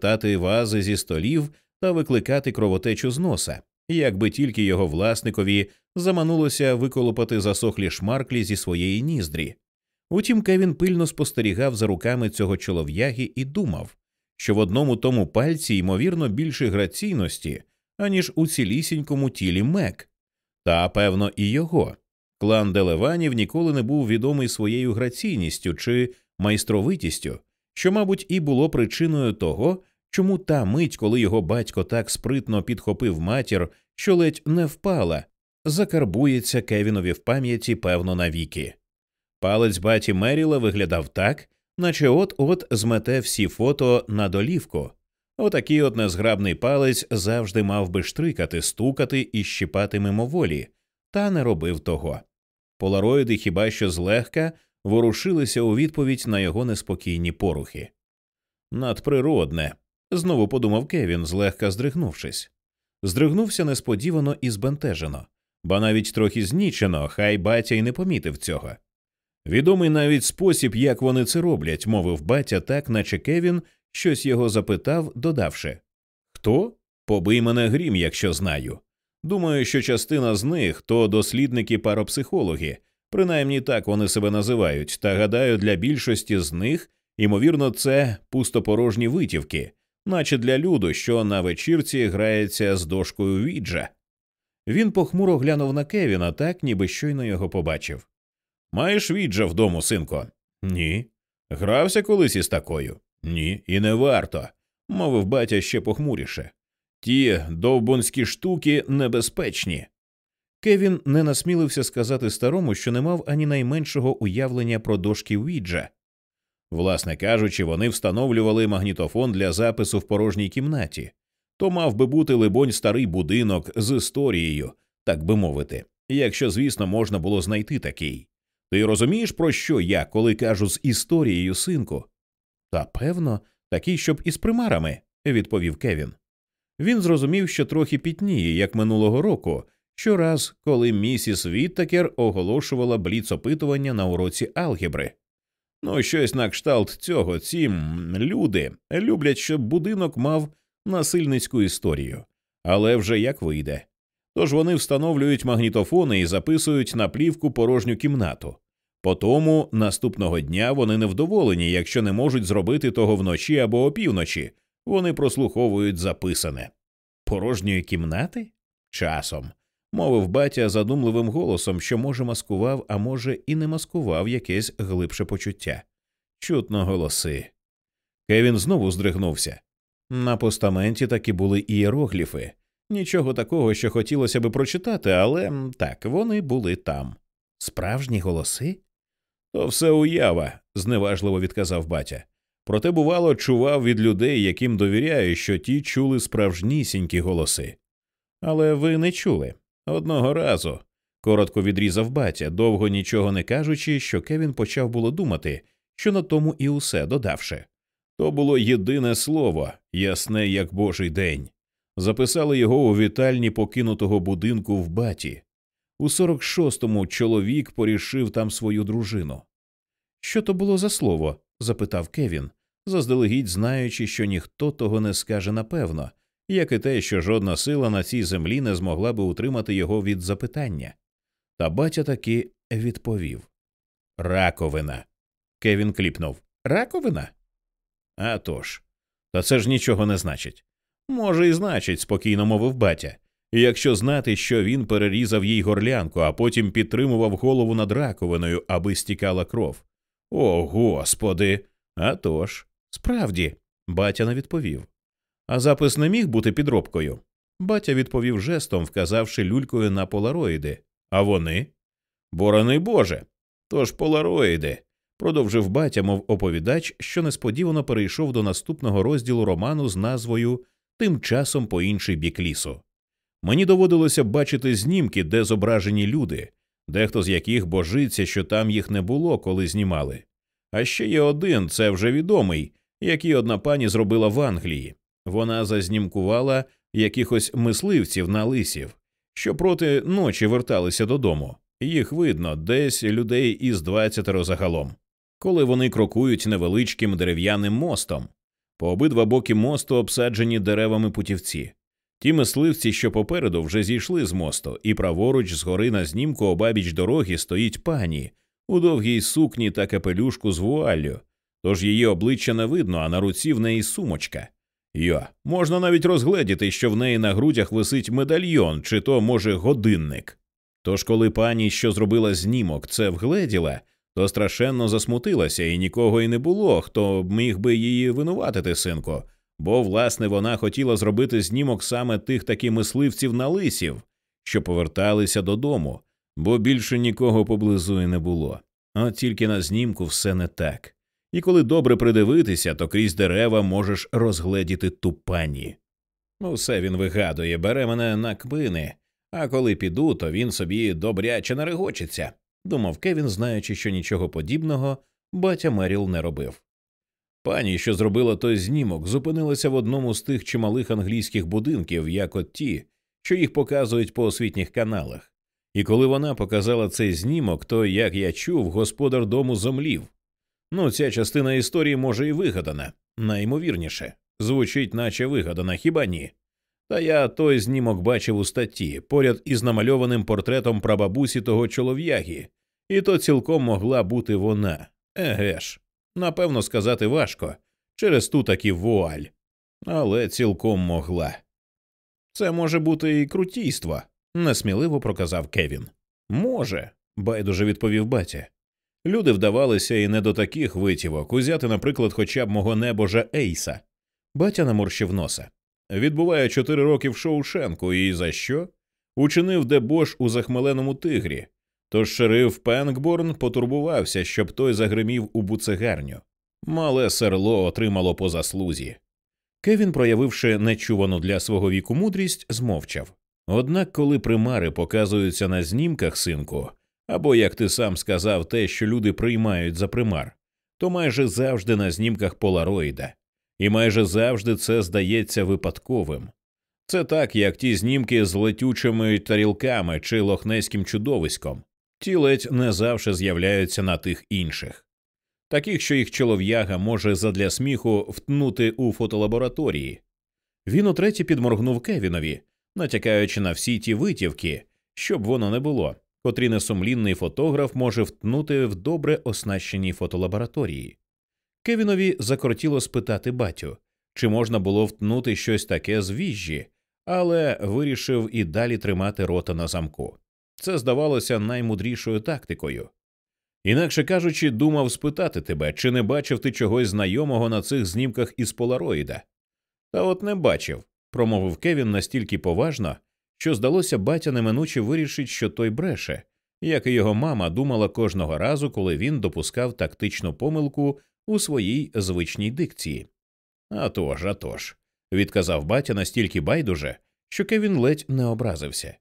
тати вази зі столів та викликати кровотечу з носа, якби тільки його власникові заманулося виколопати засохлі шмарклі зі своєї ніздрі. Утім, Кевін пильно спостерігав за руками цього чолов'яги і думав, що в одному тому пальці ймовірно більше граційності, аніж у цілісінькому тілі Мек. Та, певно, і його. Клан Делеванів ніколи не був відомий своєю граційністю чи майстровитістю, що, мабуть, і було причиною того, чому та мить, коли його батько так спритно підхопив матір, що ледь не впала, закарбується Кевінові в пам'яті, певно, навіки. Палець баті Меріла виглядав так, наче от от змете всі фото на долівку. Отакий от незграбний палець завжди мав би штрикати, стукати і щіпати мимоволі, та не робив того. Полароїди хіба що злегка ворушилися у відповідь на його неспокійні порухи. Надприродне, знову подумав Кевін, злегка здригнувшись. Здригнувся несподівано і збентежено, ба навіть трохи знічено, хай батя й не помітив цього. Відомий навіть спосіб, як вони це роблять, мовив батя так, наче Кевін щось його запитав, додавши Хто? Побий мене грім, якщо знаю. Думаю, що частина з них то дослідники парапсихологи, принаймні так вони себе називають, та гадаю, для більшості з них, ймовірно, це пустопорожні витівки, наче для люду, що на вечірці грається з дошкою віджа. Він похмуро глянув на Кевіна, так ніби щойно його побачив. Маєш віджа вдому, синко? Ні. Грався колись із такою? Ні, і не варто, мовив батя ще похмуріше. Ті довбунські штуки небезпечні. Кевін не насмілився сказати старому, що не мав ані найменшого уявлення про дошки Уіджа. Власне кажучи, вони встановлювали магнітофон для запису в порожній кімнаті. То мав би бути, либонь, старий будинок з історією, так би мовити, якщо, звісно, можна було знайти такий. Ти розумієш, про що я, коли кажу з історією, синку? Та певно, такий, щоб із примарами, відповів Кевін. Він зрозумів, що трохи пітніє, як минулого року, щораз, коли місіс Віттакер оголошувала бліц-опитування на уроці алгебри. Ну, щось на кшталт цього ці люди люблять, щоб будинок мав насильницьку історію, але вже як вийде. Тож вони встановлюють магнітофони і записують на плівку порожню кімнату. Потому наступного дня вони невдоволені, якщо не можуть зробити того вночі або опівночі, вони прослуховують записане. Порожньої кімнати? Часом, мовив батя задумливим голосом, що, може, маскував, а може, і не маскував якесь глибше почуття. Чутно голоси. Кевін знову здригнувся. На постаменті таки були ієрогліфи. Нічого такого, що хотілося би прочитати, але так, вони були там. Справжні голоси? То все уява, зневажливо відказав батя. Проте, бувало, чував від людей, яким довіряю, що ті чули справжнісінькі голоси. Але ви не чули одного разу. Коротко відрізав батя, довго нічого не кажучи, що Кевін почав було думати, що на тому і усе додавши. То було єдине слово, ясне, як божий день. Записали його у вітальні покинутого будинку в баті. У 46-му чоловік порішив там свою дружину. Що то було за слово? запитав Кевін, заздалегідь знаючи, що ніхто того не скаже напевно, як і те, що жодна сила на цій землі не змогла би утримати його від запитання. Та батя таки відповів Раковина. Кевін кліпнув. Раковина? «А тож. Та це ж нічого не значить. Може, і значить, спокійно мовив батя. Якщо знати, що він перерізав їй горлянку, а потім підтримував голову над раковиною, аби стікала кров. О, господи. «А тож, справді, батя не відповів. А запис не міг бути підробкою. Батя відповів жестом, вказавши люлькою на полароїди. А вони? Борони Боже. Тож полароїди. Продовжив батя, мов оповідач, що несподівано перейшов до наступного розділу роману з назвою Тим часом по інший бік лісу. Мені доводилося бачити знімки, де зображені люди, дехто з яких божиться, що там їх не було, коли знімали. А ще є один, це вже відомий, який одна пані зробила в Англії. Вона зазнімкувала якихось мисливців на лисів, що проти ночі верталися додому. Їх видно десь людей із двадцятеро загалом, коли вони крокують невеличким дерев'яним мостом. По обидва боки мосту обсаджені деревами путівці. Ті мисливці, що попереду, вже зійшли з мосту, і праворуч згори на знімку обабіч дороги стоїть пані у довгій сукні та капелюшку з вуаллю, тож її обличчя не видно, а на руці в неї сумочка. Йо, можна навіть розгледіти, що в неї на грудях висить медальйон, чи то, може, годинник. Тож, коли пані, що зробила знімок, це вгледіла, то страшенно засмутилася, і нікого й не було, хто міг би її винуватити, синку, бо, власне, вона хотіла зробити знімок саме тих таки мисливців на лисів, що поверталися додому, бо більше нікого поблизу і не було. От тільки на знімку все не так. І коли добре придивитися, то крізь дерева можеш розгледіти ту пані. Усе він вигадує, бере мене на кпини, а коли піду, то він собі добряче нарегочеться, думав Кевін, знаючи, що нічого подібного батя Меріл не робив. Пані, що зробила той знімок, зупинилася в одному з тих чималих англійських будинків, як от ті, що їх показують по освітніх каналах. І коли вона показала цей знімок, то, як я чув, господар дому зомлів. Ну, ця частина історії може і вигадана, найімовірніше, звучить, наче вигадана, хіба ні? Та я той знімок бачив у статті поряд із намальованим портретом прабабусі того чолов'яги, і то цілком могла бути вона. Еге ж, напевно, сказати важко через ту таки вуаль, але цілком могла. Це може бути і крутійство, несміливо проказав Кевін. Може, байдуже відповів батя. Люди вдавалися і не до таких витівок узяти, наприклад, хоча б мого небожа Ейса. Батя наморщив носа. Відбуває чотири роки в Шоушенку, і за що? Учинив дебош у захмеленому тигрі. Тож шериф Пенкборн потурбувався, щоб той загримів у буцегарню. Мале серло отримало по заслузі. Кевін, проявивши нечувану для свого віку мудрість, змовчав. Однак, коли примари показуються на знімках, синку, або як ти сам сказав, те, що люди приймають за примар, то майже завжди на знімках полароїда, і майже завжди це здається випадковим. Це так, як ті знімки з летючими тарілками чи лохнеським чудовиськом, ті ледь не завжди з'являються на тих інших, таких, що їх чолов'яга може задля сміху втнути у фотолабораторії. Він утретє підморгнув Кевінові, натякаючи на всі ті витівки, щоб воно не було котрі несумлінний фотограф може втнути в добре оснащеній фотолабораторії. Кевінові закортіло спитати батю, чи можна було втнути щось таке з віжжі, але вирішив і далі тримати рота на замку. Це здавалося наймудрішою тактикою. Інакше кажучи, думав спитати тебе, чи не бачив ти чогось знайомого на цих знімках із полароїда. Та от не бачив, промовив Кевін настільки поважно, що здалося, батя неминуче вирішить, що той бреше, як і його мама думала кожного разу, коли він допускав тактичну помилку у своїй звичній дикції. «А тож, а тож», – відказав батя настільки байдуже, що Кевін ледь не образився.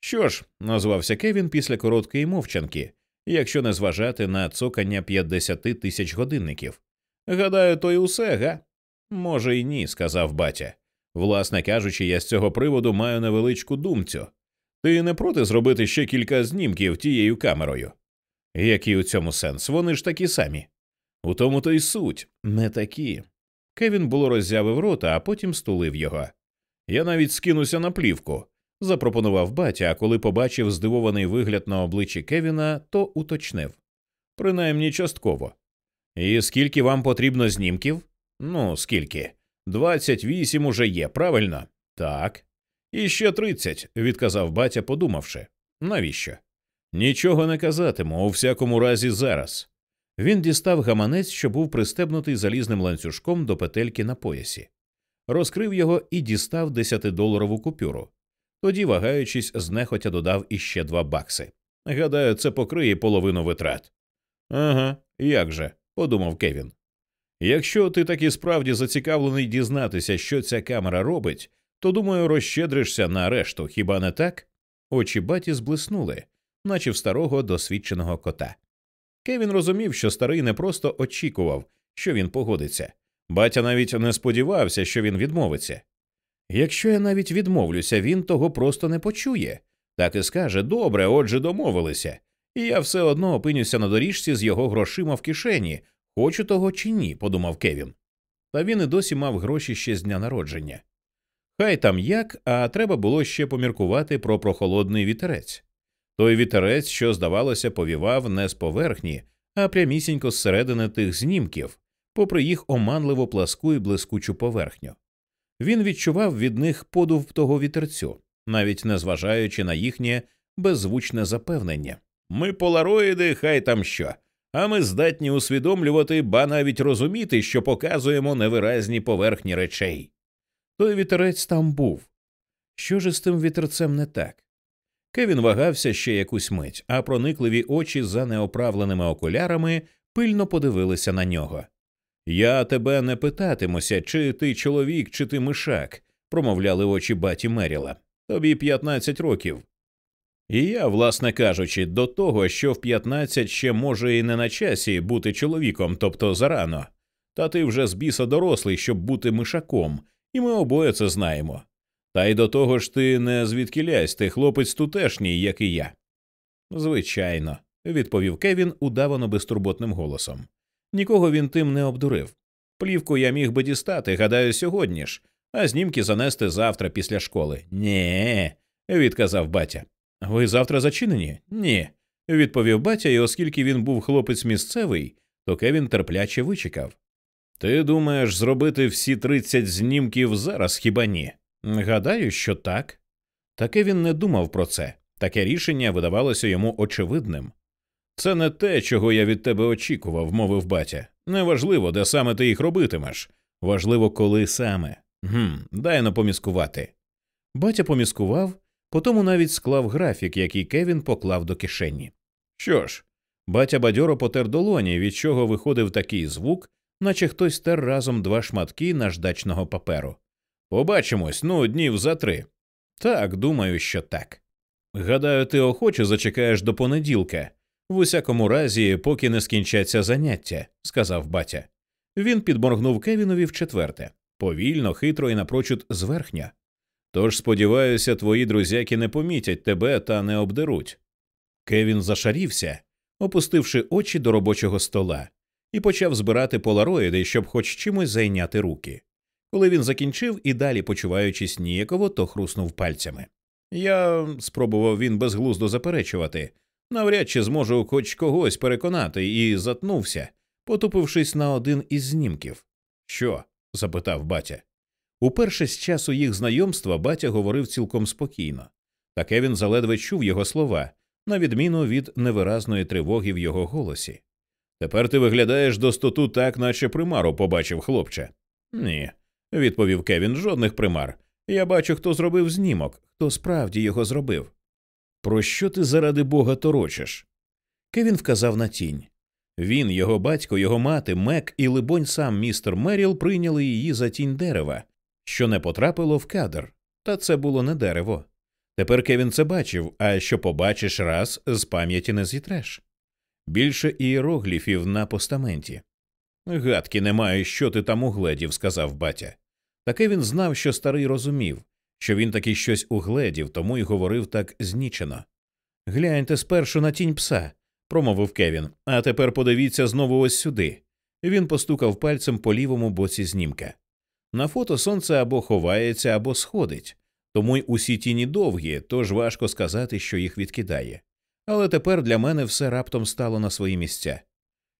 Що ж, назвався Кевін після короткої мовчанки, якщо не зважати на цокання 50 тисяч годинників. Гадаю, то й усе, га? Може, й ні, сказав батя. Власне кажучи, я з цього приводу маю невеличку думцю. Ти не проти зробити ще кілька знімків тією камерою? Який у цьому сенс? Вони ж такі самі. У тому то й суть, не такі. Кевін було роззявив рота, а потім стулив його. Я навіть скинуся на плівку, запропонував батя, а коли побачив здивований вигляд на обличчі Кевіна, то уточнив. Принаймні частково. І скільки вам потрібно знімків? Ну, скільки? Двадцять вісім уже є, правильно? Так. І ще тридцять, відказав батя, подумавши. Навіщо? Нічого не казатиму, у всякому разі, зараз. Він дістав гаманець, що був пристебнутий залізним ланцюжком до петельки на поясі, розкрив його і дістав десятидоларову купюру. Тоді, вагаючись, знехотя додав іще два бакси. Гадаю, це покриє половину витрат. Ага, як же, подумав Кевін. Якщо ти таки справді зацікавлений дізнатися, що ця камера робить, то думаю, розщедришся на решту, хіба не так? Очі баті зблиснули, наче в старого досвідченого кота. Кевін розумів, що старий не просто очікував, що він погодиться. Батя навіть не сподівався, що він відмовиться. Якщо я навіть відмовлюся, він того просто не почує. Так і скаже добре, отже, домовилися, і я все одно опинюся на доріжці з його грошима в кишені, Хочу того чи ні, подумав Кевін. та він і досі мав гроші ще з дня народження. Хай там як, а треба було ще поміркувати про прохолодний вітерець. Той вітерець, що, здавалося, повівав не з поверхні, а прямісінько зсередини тих знімків, попри їх оманливо пласку і блискучу поверхню. Він відчував від них подув того вітерцю, навіть не зважаючи на їхнє беззвучне запевнення. Ми полароїди, хай там що, а ми здатні усвідомлювати, ба навіть розуміти, що показуємо невиразні поверхні речей. Той вітерець там був. Що ж з тим вітерцем не так? Кевін вагався ще якусь мить, а проникливі очі за неоправленими окулярами пильно подивилися на нього. Я тебе не питатимуся, чи ти чоловік, чи ти мишак, промовляли очі баті Меріла. Тобі 15 років. І я, власне кажучи, до того, що в 15 ще може і не на часі бути чоловіком, тобто зарано. Та ти вже з біса дорослий, щоб бути мишаком, і ми обоє це знаємо. Та й до того ж ти не звідкілясь, ти хлопець тутешній, як і я. Звичайно, відповів Кевін удавано безтурботним голосом. Нікого він тим не обдурив. Плівку я міг би дістати, гадаю, сьогодні ж, а знімки занести завтра після школи. Ні, відказав батя. Ви завтра зачинені? Ні. відповів батя, і оскільки він був хлопець місцевий, то Кевін терпляче вичекав. Ти думаєш зробити всі тридцять знімків зараз хіба ні? Гадаю, що так. Таке він не думав про це. Таке рішення видавалося йому очевидним. Це не те, чого я від тебе очікував, мовив батя. Неважливо, де саме ти їх робитимеш. Важливо, коли саме. Гм, дай на поміскувати. Батя поміскував, потому навіть склав графік, який Кевін поклав до кишені. Що ж, батя бадьоро потер долоні, від чого виходив такий звук, наче хтось тер разом два шматки наждачного паперу. Побачимось, ну, днів за три. Так, думаю, що так. Гадаю, ти охоче зачекаєш до понеділка, в усякому разі, поки не скінчаться заняття, сказав батя. Він підморгнув Кевінові вчетверте, повільно, хитро і напрочуд зверхня. Тож, сподіваюся, твої друзяки не помітять тебе та не обдеруть. Кевін зашарівся, опустивши очі до робочого стола, і почав збирати полароїди, щоб хоч чимось зайняти руки. Коли він закінчив і далі, почуваючись ніяково, то хруснув пальцями. Я спробував він безглуздо заперечувати, навряд чи зможу хоч когось переконати, і затнувся, потупившись на один із знімків. Що? запитав батя. Уперше з часу їх знайомства батя говорив цілком спокійно, таке він заледве чув його слова, на відміну від невиразної тривоги в його голосі. Тепер ти виглядаєш достоту так, наче примару побачив хлопче. Ні, відповів Кевін, жодних примар. Я бачу, хто зробив знімок, хто справді його зробив. Про що ти заради бога торочиш? Кевін вказав на тінь. Він, його батько, його мати, Мек і, либонь, сам містер Меріл прийняли її за тінь дерева, що не потрапило в кадр, та це було не дерево. Тепер Кевін це бачив, а що побачиш раз, з пам'яті не зітреш. Більше іерогліфів на постаменті. Гадки немає, що ти там угледів, сказав батя. Таке він знав, що старий розумів, що він таки щось угледів, тому й говорив так знічено. Гляньте спершу на тінь пса, промовив Кевін, а тепер подивіться знову ось сюди. Він постукав пальцем по лівому боці знімка. На фото сонце або ховається, або сходить, тому й усі тіні довгі, тож важко сказати, що їх відкидає. Але тепер для мене все раптом стало на свої місця.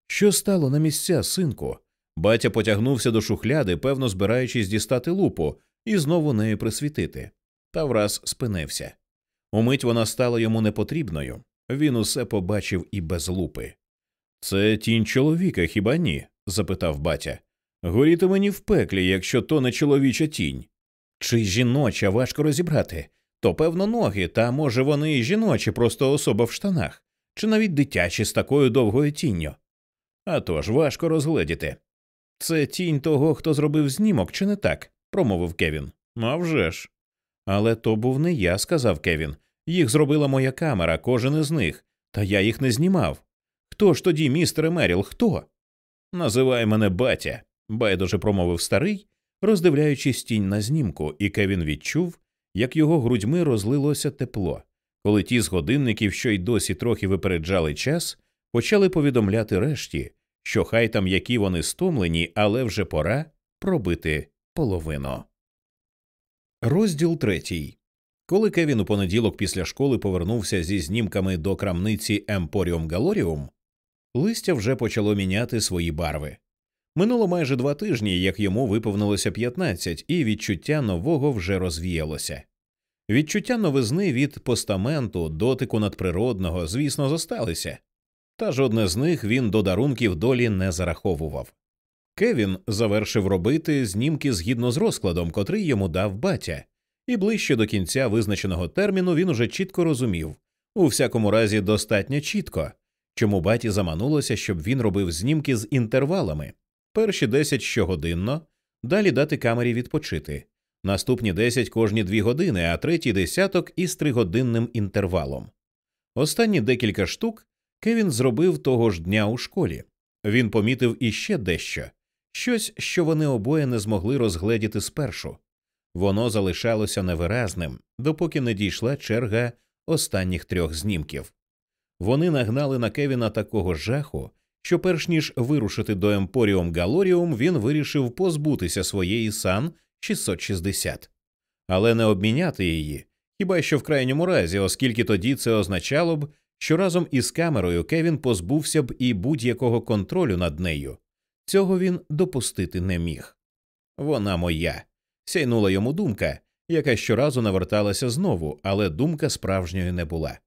Що стало на місця, синку? Батя потягнувся до шухляди, певно, збираючись дістати лупу і знову нею присвітити, та враз спинився. Умить вона стала йому непотрібною. Він усе побачив і без лупи. Це тінь чоловіка, хіба ні? запитав батя. Горіти мені в пеклі, якщо то не чоловіча тінь. Чи жіноча важко розібрати? То, певно, ноги, та може вони і жіночі, просто особа в штанах, чи навіть дитячі з такою довгою тінню. А тож важко розгледіти. Це тінь того, хто зробив знімок, чи не так? промовив Кевін. «А вже ж». Але то був не я, сказав Кевін. Їх зробила моя камера, кожен із них, та я їх не знімав. Хто ж тоді, містере Меріл, хто? Називай мене батя, байдуже промовив старий, роздивляючись тінь на знімку, і Кевін відчув, як його грудьми розлилося тепло, коли ті з годинників, що й досі трохи випереджали час, почали повідомляти решті, що хай там які вони стомлені, але вже пора пробити половину. Розділ третій. Коли Кевін у понеділок після школи повернувся зі знімками до крамниці Емпоріум Галоріум, листя вже почало міняти свої барви. Минуло майже два тижні, як йому виповнилося 15, і відчуття нового вже розвіялося. Відчуття новизни від постаменту, дотику надприродного, звісно, зосталися, та жодне з них він до дарунків долі не зараховував. Кевін завершив робити знімки згідно з розкладом, котрий йому дав батя, і ближче до кінця визначеного терміну він уже чітко розумів у всякому разі, достатньо чітко, чому баті заманулося, щоб він робив знімки з інтервалами перші 10 щогодинно, далі дати камері відпочити, наступні 10 кожні дві години, а третій десяток із тригодинним інтервалом. Останні декілька штук Кевін зробив того ж дня у школі. Він помітив іще дещо щось, що вони обоє не змогли розгледіти спершу. Воно залишалося невиразним, допоки не дійшла черга останніх трьох знімків. Вони нагнали на Кевіна такого жаху, що, перш ніж вирушити до Емпоріум Галоріум, він вирішив позбутися своєї сан 660, але не обміняти її, хіба що в крайньому разі, оскільки тоді це означало б, що разом із камерою Кевін позбувся б і будь-якого контролю над нею. Цього він допустити не міг. Вона моя. Сяйнула йому думка, яка щоразу наверталася знову, але думка справжньої не була.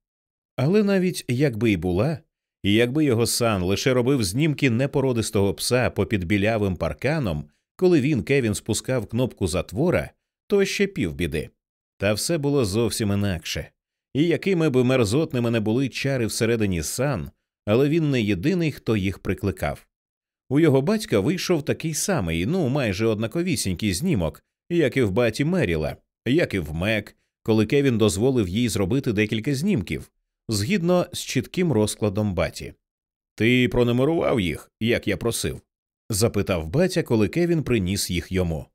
Але навіть якби і була, і якби його сан лише робив знімки непородистого пса попід білявим парканом, коли він Кевін спускав кнопку затвора, то ще півбіди. Та все було зовсім інакше. І якими б мерзотними не були чари всередині сан, але він не єдиний, хто їх прикликав. У його батька вийшов такий самий, ну майже однаковісінький знімок, як і в баті Меріла, як і в Мек, коли Кевін дозволив їй зробити декілька знімків, згідно з чітким розкладом баті. Ти пронумерував їх, як я просив? запитав батя, коли Кевін приніс їх йому.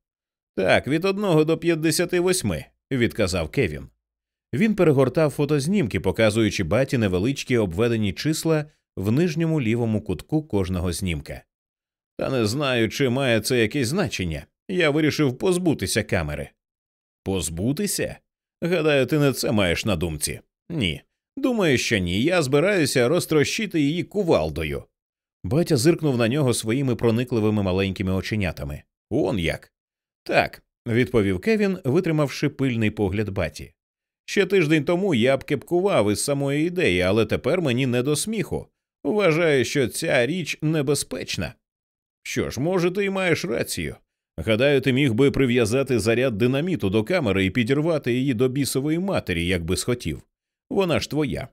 Так, від одного до п'ятдесяти восьми, відказав Кевін. Він перегортав фотознімки, показуючи баті невеличкі обведені числа в нижньому лівому кутку кожного знімка. Та не знаю, чи має це якесь значення. Я вирішив позбутися камери. Позбутися? Гадаю, ти не це маєш на думці. Ні. Думаю, що ні. Я збираюся розтрощити її кувалдою. Батя зиркнув на нього своїми проникливими маленькими оченятами. Он як. Так, відповів Кевін, витримавши пильний погляд баті. Ще тиждень тому я б кепкував із самої ідеї, але тепер мені не до сміху. Вважаю, що ця річ небезпечна. Що ж, може, ти й маєш рацію. Гадаю, ти міг би прив'язати заряд динаміту до камери і підірвати її до бісової матері, як би схотів. Вона ж твоя.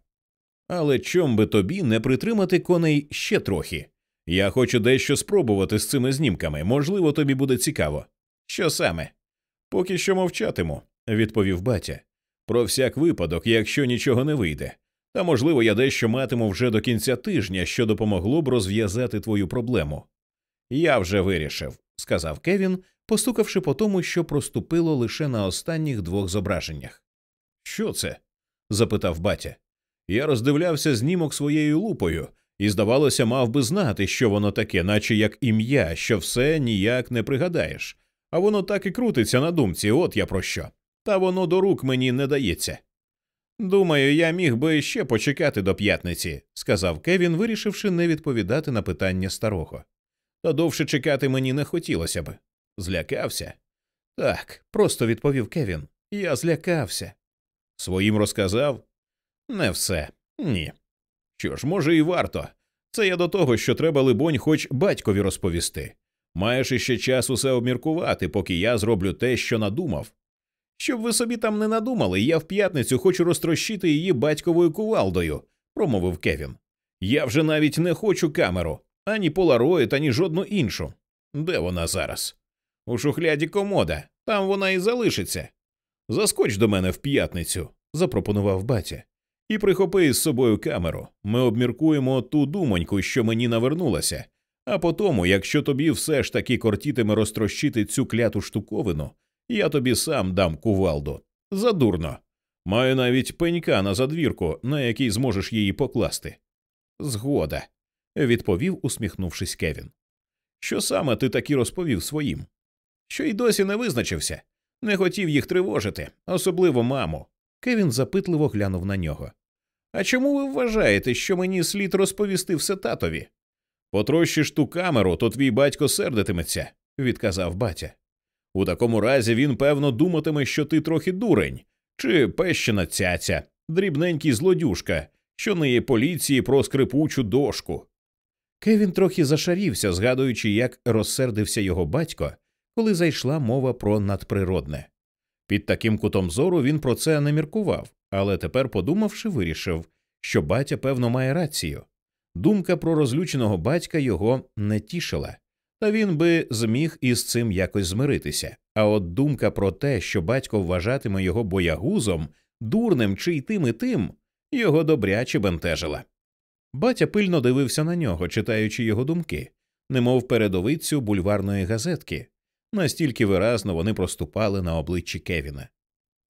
Але чом би тобі не притримати коней ще трохи? Я хочу дещо спробувати з цими знімками. Можливо, тобі буде цікаво. Що саме? Поки що мовчатиму, відповів батя. Про всяк випадок, якщо нічого не вийде. Та можливо, я дещо матиму вже до кінця тижня, що допомогло б розв'язати твою проблему. Я вже вирішив, сказав Кевін, постукавши по тому, що проступило лише на останніх двох зображеннях. Що це? Запитав батя. Я роздивлявся знімок своєю лупою і, здавалося, мав би знати, що воно таке, наче як ім'я, що все ніяк не пригадаєш. А воно так і крутиться на думці, от я про що. Та воно до рук мені не дається. Думаю, я міг би ще почекати до п'ятниці, сказав Кевін, вирішивши не відповідати на питання старого. Та довше чекати мені не хотілося б. Злякався? Так, просто відповів Кевін. Я злякався. Своїм розказав? Не все. Ні. Що ж, може, і варто. Це я до того, що треба, либонь, хоч батькові розповісти. Маєш іще час усе обміркувати, поки я зроблю те, що надумав. Щоб ви собі там не надумали, я в п'ятницю хочу розтрощити її батьковою кувалдою, промовив Кевін. Я вже навіть не хочу камеру ані полароїд, ані жодну іншу. Де вона зараз? У шухляді комода, там вона і залишиться. Заскоч до мене в п'ятницю, запропонував батя, і прихопи із собою камеру. Ми обміркуємо ту думоньку, що мені навернулася. А потому, якщо тобі все ж таки кортітиме розтрощити цю кляту штуковину, я тобі сам дам кувалду. Задурно. Маю навіть пенька на задвірку, на який зможеш її покласти. Згода відповів, усміхнувшись Кевін. Що саме ти таки розповів своїм? що й досі не визначився. Не хотів їх тривожити, особливо маму. Кевін запитливо глянув на нього. А чому ви вважаєте, що мені слід розповісти все татові? Потрощиш ту камеру, то твій батько сердитиметься, відказав батя. У такому разі він, певно, думатиме, що ти трохи дурень, чи пещена цяця, дрібненький злодюшка, що не є поліції про скрипучу дошку. Кевін трохи зашарівся, згадуючи, як розсердився його батько, коли зайшла мова про надприродне. Під таким кутом зору він про це не міркував, але тепер, подумавши, вирішив, що батя, певно, має рацію. Думка про розлюченого батька його не тішила, та він би зміг із цим якось змиритися. А от думка про те, що батько вважатиме його боягузом, дурним чи й тим і тим, його добряче бентежила. Батя пильно дивився на нього, читаючи його думки, немов передовицю бульварної газетки, настільки виразно вони проступали на обличчі Кевіна.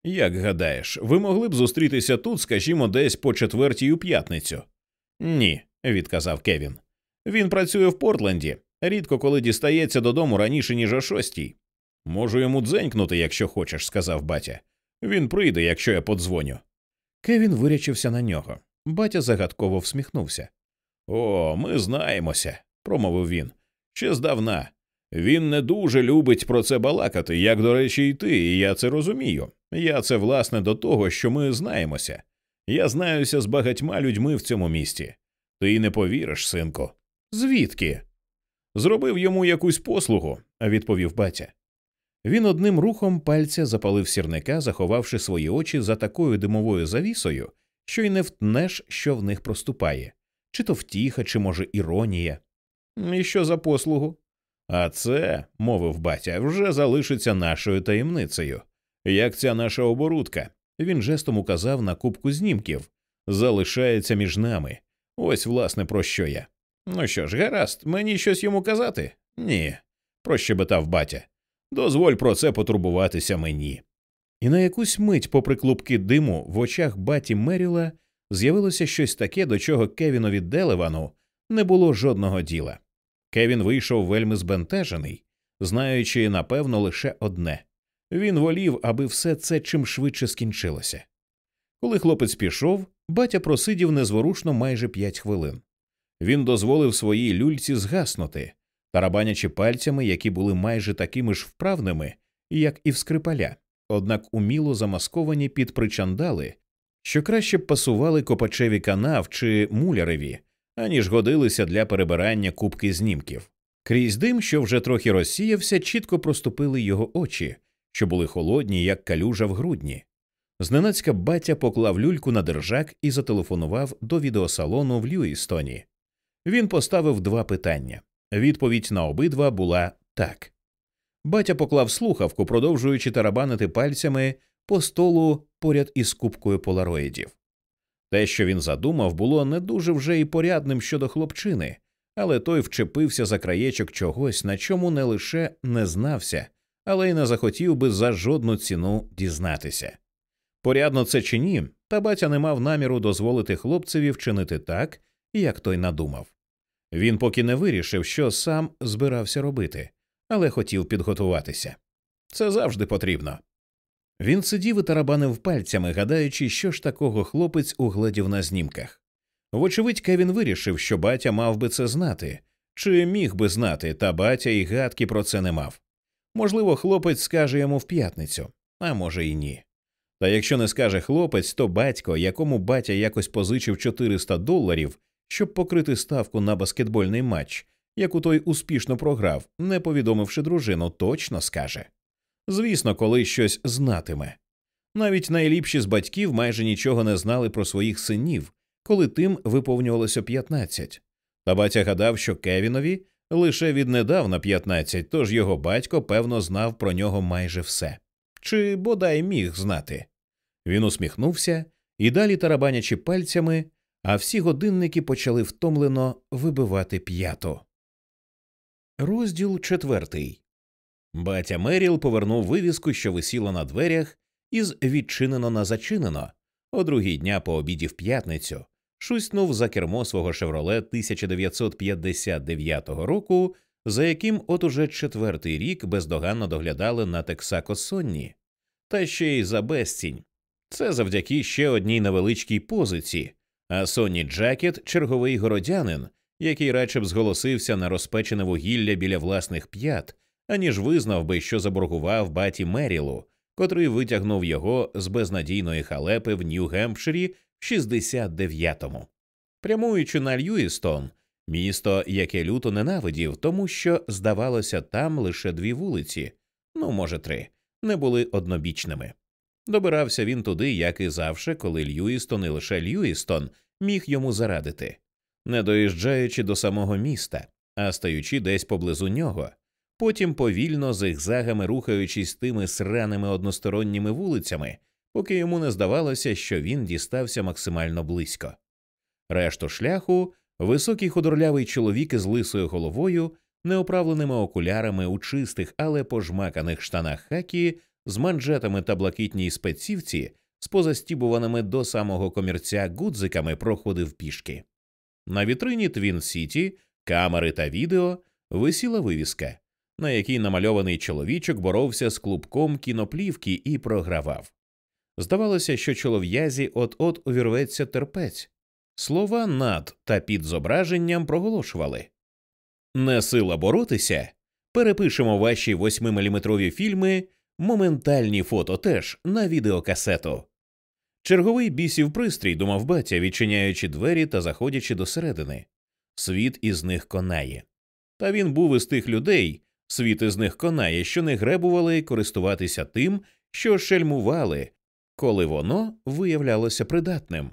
Як гадаєш, ви могли б зустрітися тут, скажімо, десь по четвертій у п'ятницю? Ні, відказав Кевін. Він працює в Портленді, рідко коли дістається додому раніше, ніж о шостій. Можу йому дзенькнути, якщо хочеш, сказав батя. Він прийде, якщо я подзвоню. Кевін вирячився на нього. Батя загадково всміхнувся. О, ми знаємося, промовив він. Ще здавна. Він не дуже любить про це балакати, як, до речі, і ти, і я це розумію. Я це власне до того, що ми знаємося. Я знаюся з багатьма людьми в цьому місті. Ти й не повіриш, синку. Звідки? Зробив йому якусь послугу, відповів батя. Він одним рухом пальця запалив сірника, заховавши свої очі за такою димовою завісою, що й не втнеш, що в них проступає, чи то втіха, чи, може, іронія. І що за послугу? А це, мовив батя, вже залишиться нашою таємницею. Як ця наша оборудка, він жестом указав на кубку знімків, залишається між нами. Ось, власне, про що я. Ну що ж, гаразд, мені щось йому казати? Ні, прощебетав батя. Дозволь про це потурбуватися мені. І на якусь мить, попри клубки диму, в очах баті Меріла з'явилося щось таке, до чого Кевінові Делевану не було жодного діла. Кевін вийшов вельми збентежений, знаючи, напевно, лише одне він волів, аби все це чим швидше скінчилося. Коли хлопець пішов, батя просидів незворушно майже п'ять хвилин. Він дозволив своїй люльці згаснути, тарабанячи пальцями, які були майже такими ж вправними, як і в скрипаля, однак уміло замасковані під причандали, що краще б пасували копачеві канав чи муляреві, аніж годилися для перебирання кубки знімків. Крізь дим, що вже трохи розсіявся, чітко проступили його очі, що були холодні, як калюжа в грудні. Зненацька батя поклав люльку на держак і зателефонував до відеосалону в Льюістоні. Він поставив два питання. Відповідь на обидва була так. Батя поклав слухавку, продовжуючи тарабанити пальцями по столу поряд із кубкою полароїдів. Те, що він задумав, було не дуже вже і порядним щодо хлопчини, але той вчепився за краєчок чогось, на чому не лише не знався, але й не захотів би за жодну ціну дізнатися. Порядно це чи ні, та батя не мав наміру дозволити хлопцеві вчинити так, як той надумав. Він поки не вирішив, що сам збирався робити, але хотів підготуватися. Це завжди потрібно. Він сидів і тарабанив пальцями, гадаючи, що ж такого хлопець угледів на знімках. Вочевидь, Кевін вирішив, що батя мав би це знати, чи міг би знати, та батя і гадки про це не мав. Можливо, хлопець скаже йому в п'ятницю, а може і ні. Та якщо не скаже хлопець, то батько, якому батя якось позичив 400 доларів, щоб покрити ставку на баскетбольний матч, яку той успішно програв, не повідомивши дружину, точно скаже. Звісно, коли щось знатиме. Навіть найліпші з батьків майже нічого не знали про своїх синів, коли тим виповнювалося 15. Та батя гадав, що Кевінові лише віднедавна 15, тож його батько, певно, знав про нього майже все. Чи бодай міг знати. Він усміхнувся і далі тарабанячи пальцями, а всі годинники почали втомлено вибивати п'яту. Розділ четвертий. Батя Меріл повернув вивіску, що висіла на дверях, із відчинено на зачинено. О другій дня по обіді в п'ятницю шуснув за кермо свого шевроле 1959 року за яким от уже четвертий рік бездоганно доглядали на Тексако Сонні, та ще й за безцінь. Це завдяки ще одній невеличкій позиці, а Сонні Джакет черговий городянин, який радше б зголосився на розпечене вугілля біля власних п'ят, аніж визнав би, що заборгував баті Мерілу, котрий витягнув його з безнадійної халепи в Нью-Гемпширі в 69-му. Прямуючи на Льюістон, місто, яке люто ненавидів, тому що, здавалося, там лише дві вулиці, ну, може, три, не були однобічними. Добирався він туди, як і завше, коли Льюістон і лише Льюістон міг йому зарадити, не доїжджаючи до самого міста, а стаючи десь поблизу нього, потім повільно зигзагами рухаючись тими сраними односторонніми вулицями, поки йому не здавалося, що він дістався максимально близько. Решту шляху високий худорлявий чоловік із лисою головою, неоправленими окулярами у чистих, але пожмаканих штанах хакі, з манжетами та блакитній спецівці, з позастібуваними до самого комірця гудзиками проходив пішки. На вітрині Твін Сіті, камери та відео висіла вивіска, на якій намальований чоловічок боровся з клубком кіноплівки і програвав. Здавалося, що чолов'язі от-от увірветься терпець. Слова над та під зображенням проголошували Не сила боротися. Перепишемо ваші 8-мм фільми, моментальні фото теж на відеокасету. Черговий бісів пристрій, думав батя, відчиняючи двері та заходячи досередини. Світ із них конає. Та він був із тих людей, світ із них конає, що не гребували користуватися тим, що шельмували, коли воно виявлялося придатним.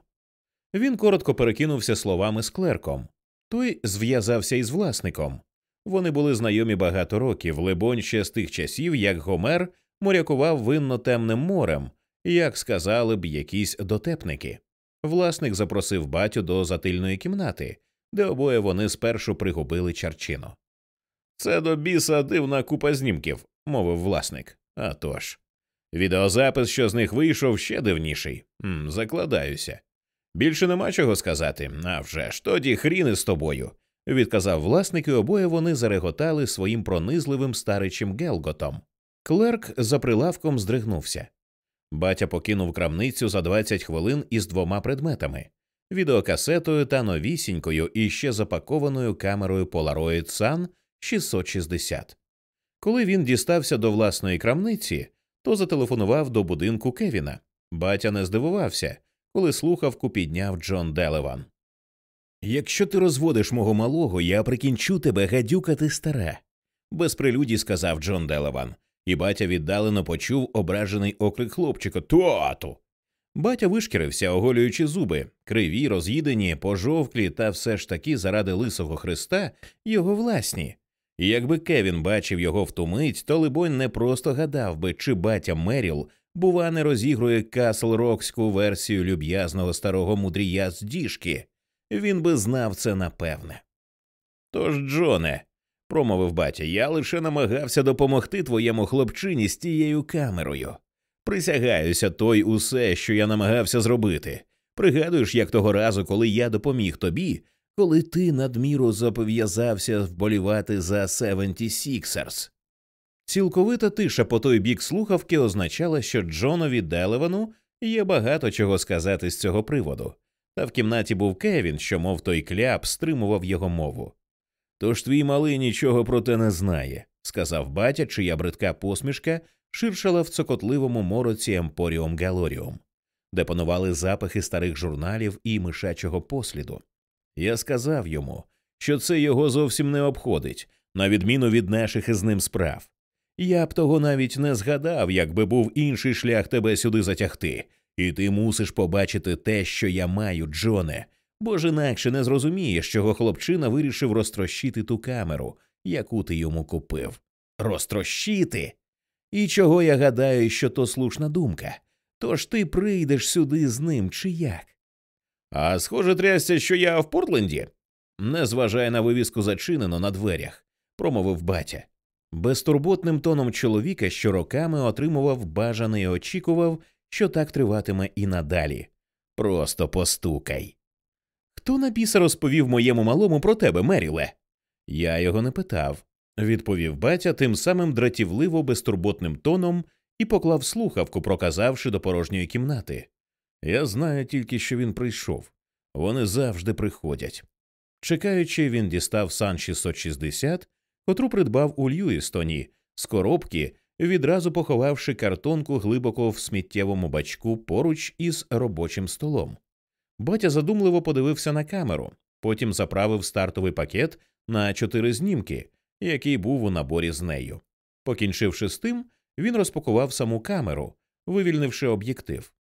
Він коротко перекинувся словами з клерком. Той зв'язався із власником. Вони були знайомі багато років, либонь ще з тих часів, як Гомер морякував винно темним морем, як сказали б якісь дотепники. Власник запросив батю до затильної кімнати, де обоє вони спершу пригубили чарчину. Це до біса дивна купа знімків, мовив власник. «А тож. Відеозапис, що з них вийшов, ще дивніший. М, закладаюся. Більше нема чого сказати. «А вже ж, тоді хріни з тобою, відказав власник, і обоє вони зареготали своїм пронизливим старичим гелготом. Клерк за прилавком здригнувся. Батя покинув крамницю за 20 хвилин із двома предметами відеокасетою та новісінькою і ще запакованою камерою Polaroid Sun 660. Коли він дістався до власної крамниці, то зателефонував до будинку Кевіна. Батя не здивувався, коли слухавку підняв Джон Делеван. Якщо ти розводиш мого малого, я прикінчу тебе, гадюка ти стара. Без прелюдій сказав Джон Делеван, і батя віддалено почув ображений окрик хлопчика Туату. Батя вишкірився, оголюючи зуби, криві, роз'їдені, пожовклі, та все ж таки заради лисого Христа його власні. І якби Кевін бачив його в ту мить, то либонь не просто гадав би, чи батя Меріл, бува, не розігрує Касл Рокську версію люб'язного старого мудрія з діжки, він би знав це напевне. Тож, Джоне, промовив батя, я лише намагався допомогти твоєму хлопчині з тією камерою. Присягаюся, той усе, що я намагався зробити. Пригадуєш, як того разу, коли я допоміг тобі, коли ти надміру зобов'язався вболівати за 76ers. Цілковита тиша по той бік слухавки означала, що Джонові Делевану є багато чого сказати з цього приводу, та в кімнаті був Кевін, що, мов той кляп, стримував його мову. Тож твій малий нічого про те не знає, сказав батя, чия бридка посмішка ширшала в цокотливому мороці Емпоріум Галоріум, де панували запахи старих журналів і мишачого посліду. Я сказав йому, що це його зовсім не обходить, на відміну від наших із ним справ. Я б того навіть не згадав, якби був інший шлях тебе сюди затягти, і ти мусиш побачити те, що я маю, Джоне, бо ж інакше не зрозумієш, чого хлопчина вирішив розтрощити ту камеру, яку ти йому купив. Розтрощити. І чого я гадаю, що то слушна думка. Тож ти прийдеш сюди з ним, чи як? А схоже, трясся, що я в Портленді. Не на вивіску зачинено на дверях, промовив батя. Безтурботним тоном чоловіка, що роками отримував бажаний і очікував, що так триватиме і надалі. Просто постукай. Хто на біса розповів моєму малому про тебе, Меріле? Я його не питав. відповів батя тим самим дратівливо безтурботним тоном і поклав слухавку, проказавши до порожньої кімнати. Я знаю тільки, що він прийшов. Вони завжди приходять. Чекаючи, він дістав сан 660, котру придбав у Льюістоні, з коробки, відразу поховавши картонку глибоко в сміттєвому бачку поруч із робочим столом. Батя задумливо подивився на камеру, потім заправив стартовий пакет на чотири знімки, який був у наборі з нею. Покінчивши з тим, він розпакував саму камеру, вивільнивши об'єктив.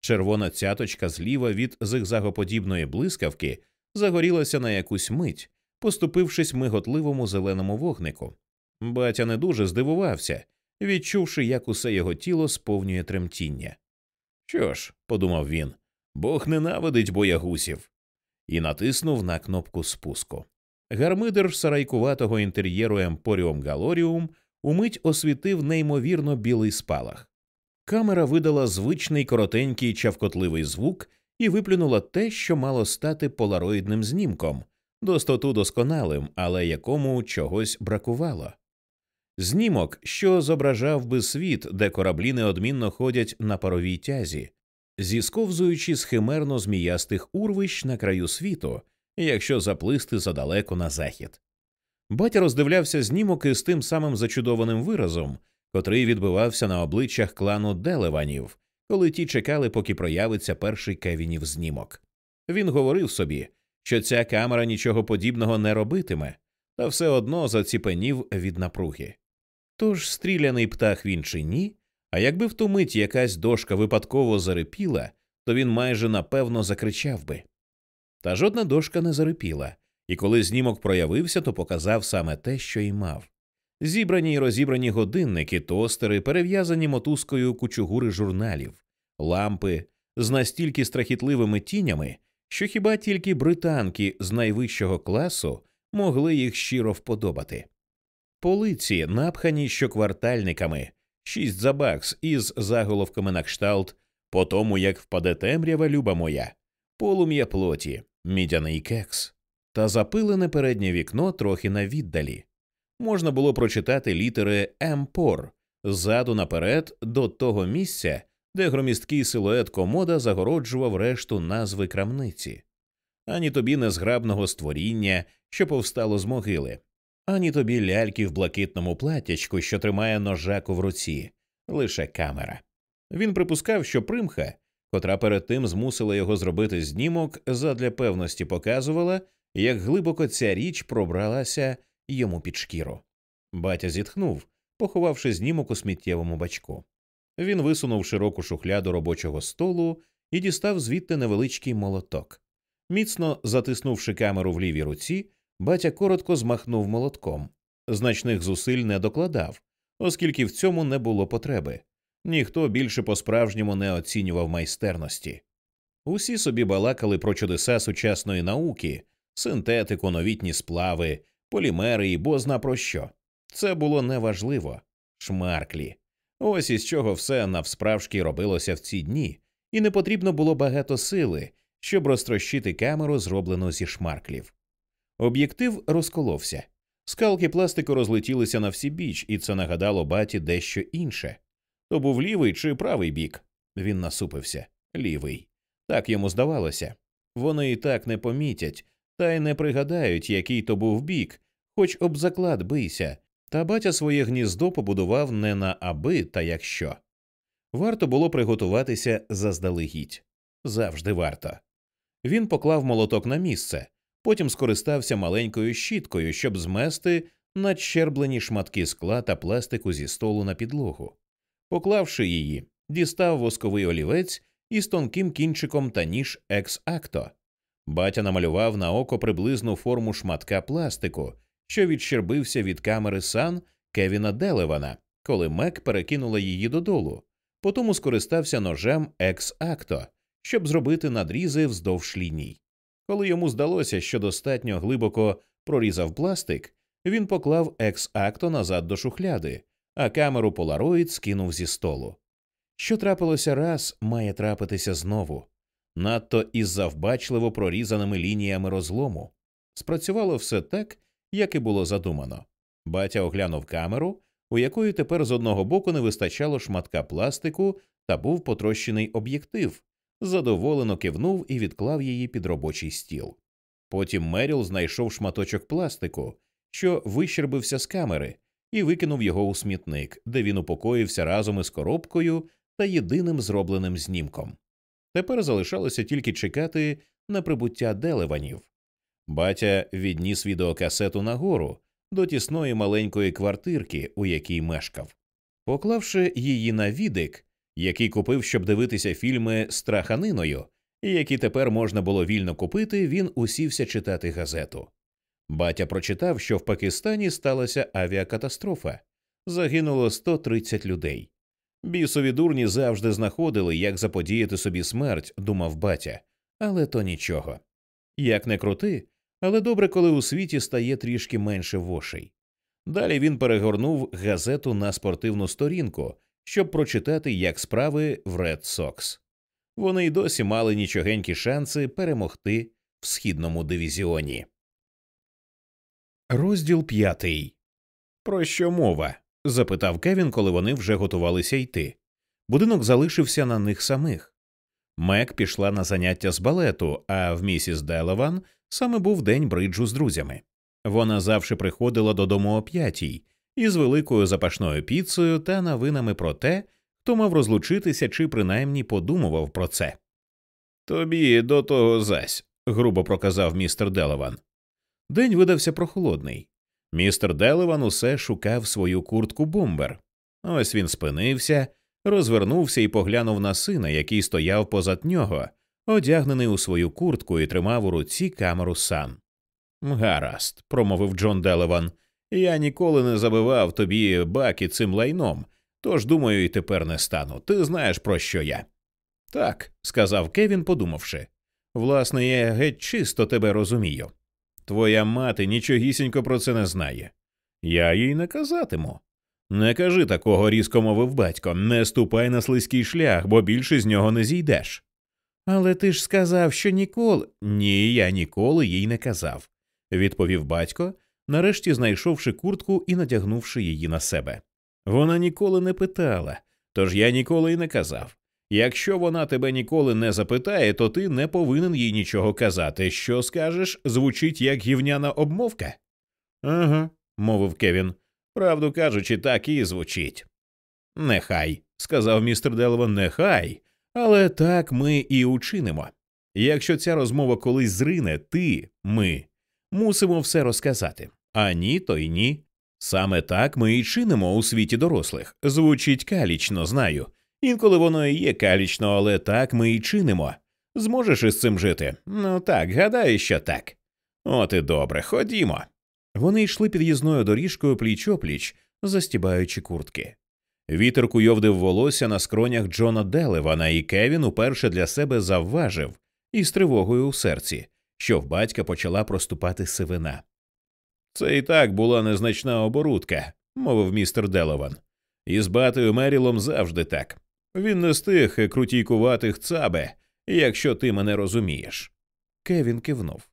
Червона цяточка зліва від зигзагоподібної блискавки загорілася на якусь мить, поступившись миготливому зеленому вогнику. Батя не дуже здивувався, відчувши, як усе його тіло сповнює тремтіння. Що ж, подумав він, Бог ненавидить боягусів, і натиснув на кнопку спуску. Гармидер сарайкуватого інтер'єру Емпоріум Галоріум умить освітив неймовірно білий спалах. Камера видала звичний коротенький чавкотливий звук і виплюнула те, що мало стати полароїдним знімком, достоту досконалим, але якому чогось бракувало. Знімок, що зображав би світ, де кораблі неодмінно ходять на паровій тязі, зісковзуючи з химерно зміястих урвищ на краю світу, якщо заплисти задалеко на захід. Батя роздивлявся знімок із тим самим зачудованим виразом, котрий відбивався на обличчях клану Делеванів, коли ті чекали, поки проявиться перший Кевінів знімок. Він говорив собі, що ця камера нічого подібного не робитиме, та все одно заціпенів від напруги. Тож стріляний птах він чи ні, а якби в ту мить якась дошка випадково зарипіла, то він майже напевно закричав би. Та жодна дошка не зарипіла, і коли знімок проявився, то показав саме те, що й мав. Зібрані й розібрані годинники, тостери, перев'язані мотузкою кучугури журналів, лампи з настільки страхітливими тінями, що хіба тільки британки з найвищого класу могли їх щиро вподобати. Полиці, напхані щоквартальниками, шість за бакс із заголовками на кшталт по тому, як впаде темрява, люба моя, полум'я плоті, мідяний кекс, та запилене переднє вікно трохи на віддалі. Можна було прочитати літери Емпор ззаду наперед до того місця, де громісткий силует комода загороджував решту назви крамниці, ані тобі незграбного створіння, що повстало з могили, ані тобі ляльки в блакитному платячку, що тримає ножаку в руці, лише камера. Він припускав, що примха, котра перед тим змусила його зробити знімок, задля певності показувала, як глибоко ця річ пробралася йому під шкіру. Батя зітхнув, поховавши знімок у сміттєвому бачку. Він висунув широку шухляду робочого столу і дістав звідти невеличкий молоток. Міцно затиснувши камеру в лівій руці, батя коротко змахнув молотком. Значних зусиль не докладав, оскільки в цьому не було потреби. Ніхто більше по справжньому не оцінював майстерності. Усі собі балакали про чудеса сучасної науки, синтетику, новітні сплави, полімери і бозна про що. Це було неважливо. Шмарклі. Ось із чого все навсправжки робилося в ці дні, і не потрібно було багато сили, щоб розтрощити камеру, зроблену зі шмарклів. Об'єктив розколовся. Скалки пластику розлетілися на всі біч, і це нагадало баті дещо інше. То був лівий чи правий бік. Він насупився. Лівий. Так йому здавалося. Вони і так не помітять, та й не пригадають, який то був бік, хоч об заклад бийся, та батя своє гніздо побудував не на аби та якщо. Варто було приготуватися заздалегідь. Завжди варто. Він поклав молоток на місце, потім скористався маленькою щіткою, щоб змести надщерблені шматки скла та пластику зі столу на підлогу. Поклавши її, дістав восковий олівець із тонким кінчиком та ніж екс-акто. Батя намалював на око приблизну форму шматка пластику, що відщербився від камери сан Кевіна Делевана, коли Мек перекинула її додолу. Потім скористався ножем екс-акто, щоб зробити надрізи вздовж ліній. Коли йому здалося, що достатньо глибоко прорізав пластик, він поклав екс-акто назад до шухляди, а камеру Полароїд скинув зі столу. Що трапилося раз, має трапитися знову, надто із завбачливо прорізаними лініями розлому. Спрацювало все так, як і було задумано. Батя оглянув камеру, у якої тепер з одного боку не вистачало шматка пластику та був потрощений об'єктив, задоволено кивнув і відклав її під робочий стіл. Потім Меріл знайшов шматочок пластику, що вищербився з камери, і викинув його у смітник, де він упокоївся разом із коробкою та єдиним зробленим знімком. Тепер залишалося тільки чекати на прибуття делеванів. Батя відніс відеокасету нагору до тісної маленької квартирки, у якій мешкав. Поклавши її на відик, який купив, щоб дивитися фільми з траханиною, і які тепер можна було вільно купити, він усівся читати газету. Батя прочитав, що в Пакистані сталася авіакатастрофа, загинуло 130 людей. Бісові дурні завжди знаходили, як заподіяти собі смерть, думав батя, але то нічого. Як не крути, але добре, коли у світі стає трішки менше вошей. Далі він перегорнув газету на спортивну сторінку, щоб прочитати, як справи в Ред Сокс. Вони й досі мали нічогенькі шанси перемогти в східному дивізіоні. Розділ п'ятий. Про що мова? Запитав Кевін, коли вони вже готувалися йти. Будинок залишився на них самих. Мек пішла на заняття з балету, а в місіс Делеван саме був день бриджу з друзями. Вона завжди приходила додому о п'ятій із великою запашною піцею та новинами про те, хто мав розлучитися чи принаймні подумував про це. Тобі до того зась, грубо проказав містер Делеван. День видався прохолодний. Містер Делеван усе шукав свою куртку бомбер. Ось він спинився, розвернувся і поглянув на сина, який стояв позад нього, одягнений у свою куртку і тримав у руці камеру сан. Гаразд, промовив Джон Делеван. Я ніколи не забивав тобі баки цим лайном, тож думаю, і тепер не стану. Ти знаєш, про що я. Так, сказав Кевін, подумавши. Власне, я геть чисто тебе розумію. Твоя мати нічогісінько про це не знає. Я їй не казатиму. Не кажи такого, різко мовив батько, не ступай на слизький шлях, бо більше з нього не зійдеш. Але ти ж сказав, що ніколи. Ні, я ніколи їй не казав, відповів батько, нарешті знайшовши куртку і надягнувши її на себе. Вона ніколи не питала, тож я ніколи й не казав. Якщо вона тебе ніколи не запитає, то ти не повинен їй нічого казати. Що скажеш, звучить як гівняна обмовка? Ага, мовив Кевін. Правду кажучи, так і звучить. Нехай, сказав містер Делван, нехай, але так ми і учинимо. Якщо ця розмова колись зрине, ти, ми мусимо все розказати. А ні, то й ні. Саме так ми і чинимо у світі дорослих. Звучить калічно, знаю. Інколи воно і є калічно, але так ми і чинимо. Зможеш із цим жити? Ну так, гадаю, що так. От і добре, ходімо. Вони йшли під'їзною доріжкою пліч опліч, застібаючи куртки. Вітер куйовдив волосся на скронях Джона Делевана, і Кевін уперше для себе завважив із тривогою у серці, що в батька почала проступати сивина. Це і так була незначна оборудка, мовив містер Делеван. І з батою Мерілом завжди так. Він не з тих крутійкуватих цабе, якщо ти мене розумієш. Кевін кивнув.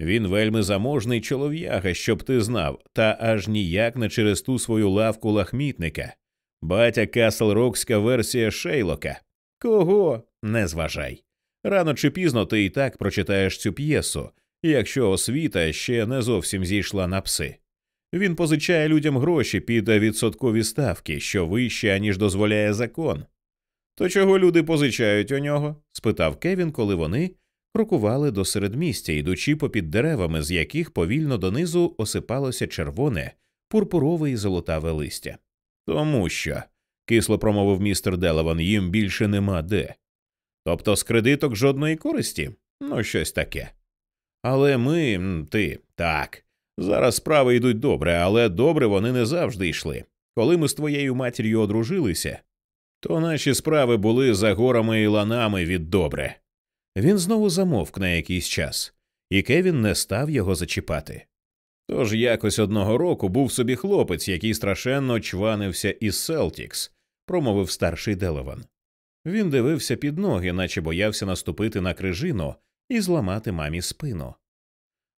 Він вельми заможний чолов'яга, щоб ти знав, та аж ніяк не через ту свою лавку лахмітника. Батя Каслрокська версія Шейлока. Кого? Не зважай. Рано чи пізно ти і так прочитаєш цю п'єсу, якщо освіта ще не зовсім зійшла на пси. Він позичає людям гроші під відсоткові ставки, що вище, аніж дозволяє закон. То чого люди позичають у нього? спитав Кевін, коли вони крокували до середмістя, ідучи попід деревами, з яких повільно донизу осипалося червоне, пурпурове і золотаве листя. Тому що, кисло промовив містер Делаван, їм більше нема де. Тобто з кредиток жодної користі? Ну, щось таке. Але ми, ти, так. Зараз справи йдуть добре, але добре вони не завжди йшли. Коли ми з твоєю матір'ю одружилися, то наші справи були за горами і ланами від добре. Він знову замовк на якийсь час, і Кевін не став його зачіпати. Тож якось одного року був собі хлопець, який страшенно чванився із Селтікс, промовив старший Делеван. Він дивився під ноги, наче боявся наступити на крижину і зламати мамі спину.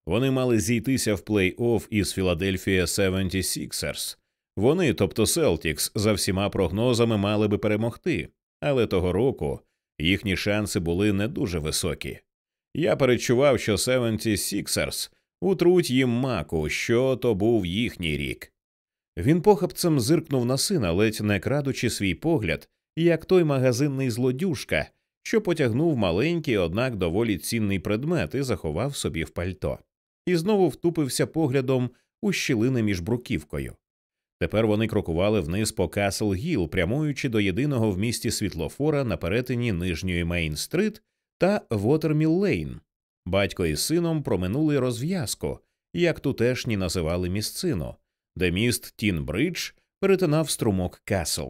Вони мали зійтися в плей-офф із Філадельфія 76ers. Вони, тобто Селтікс, за всіма прогнозами мали би перемогти, але того року їхні шанси були не дуже високі. Я перечував, що 76ers утруть їм маку, що то був їхній рік. Він похапцем зиркнув на сина, ледь не крадучи свій погляд, як той магазинний злодюжка, що потягнув маленький, однак доволі цінний предмет і заховав собі в пальто, і знову втупився поглядом у щілини між бруківкою. Тепер вони крокували вниз по Касл Гіл, прямуючи до єдиного в місті світлофора на перетині нижньої Мейн-стрит та Вотерміл Лейн. Батько із сином проминули розв'язку, як тутешні називали місцину, де міст Тінбридж перетинав струмок Касл.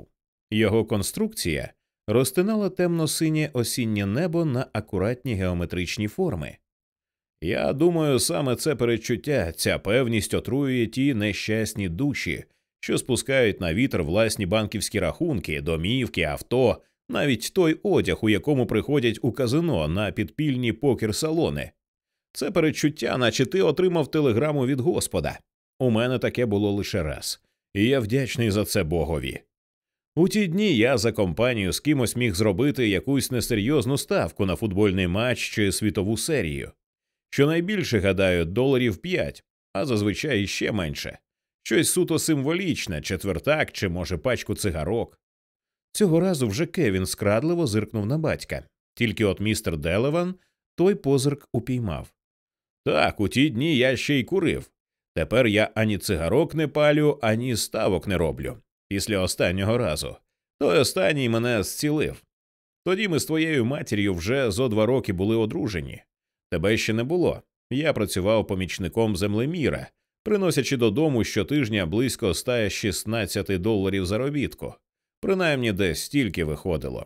Його конструкція розтинала темно-синє осіннє небо на акуратні геометричні форми. Я думаю, саме це передчуття, ця певність отруює ті нещасні душі, що спускають на вітер власні банківські рахунки, домівки, авто, навіть той одяг, у якому приходять у казино на підпільні покер салони. Це передчуття, наче ти отримав телеграму від Господа. У мене таке було лише раз, і я вдячний за це Богові. У ті дні я за компанію з кимось міг зробити якусь несерйозну ставку на футбольний матч чи світову серію. Щонайбільше, гадаю, доларів п'ять, а зазвичай ще менше. Щось суто символічне, четвертак чи, може, пачку цигарок. Цього разу вже Кевін скрадливо зиркнув на батька, тільки от містер Делеван той позирк упіймав. Так, у ті дні я ще й курив. Тепер я ані цигарок не палю, ані ставок не роблю. Після останнього разу. Той останній мене зцілив. Тоді ми з твоєю матір'ю вже зо два роки були одружені. Тебе ще не було. Я працював помічником землеміра, приносячи додому щотижня близько 116 доларів заробітку. Принаймні десь стільки виходило.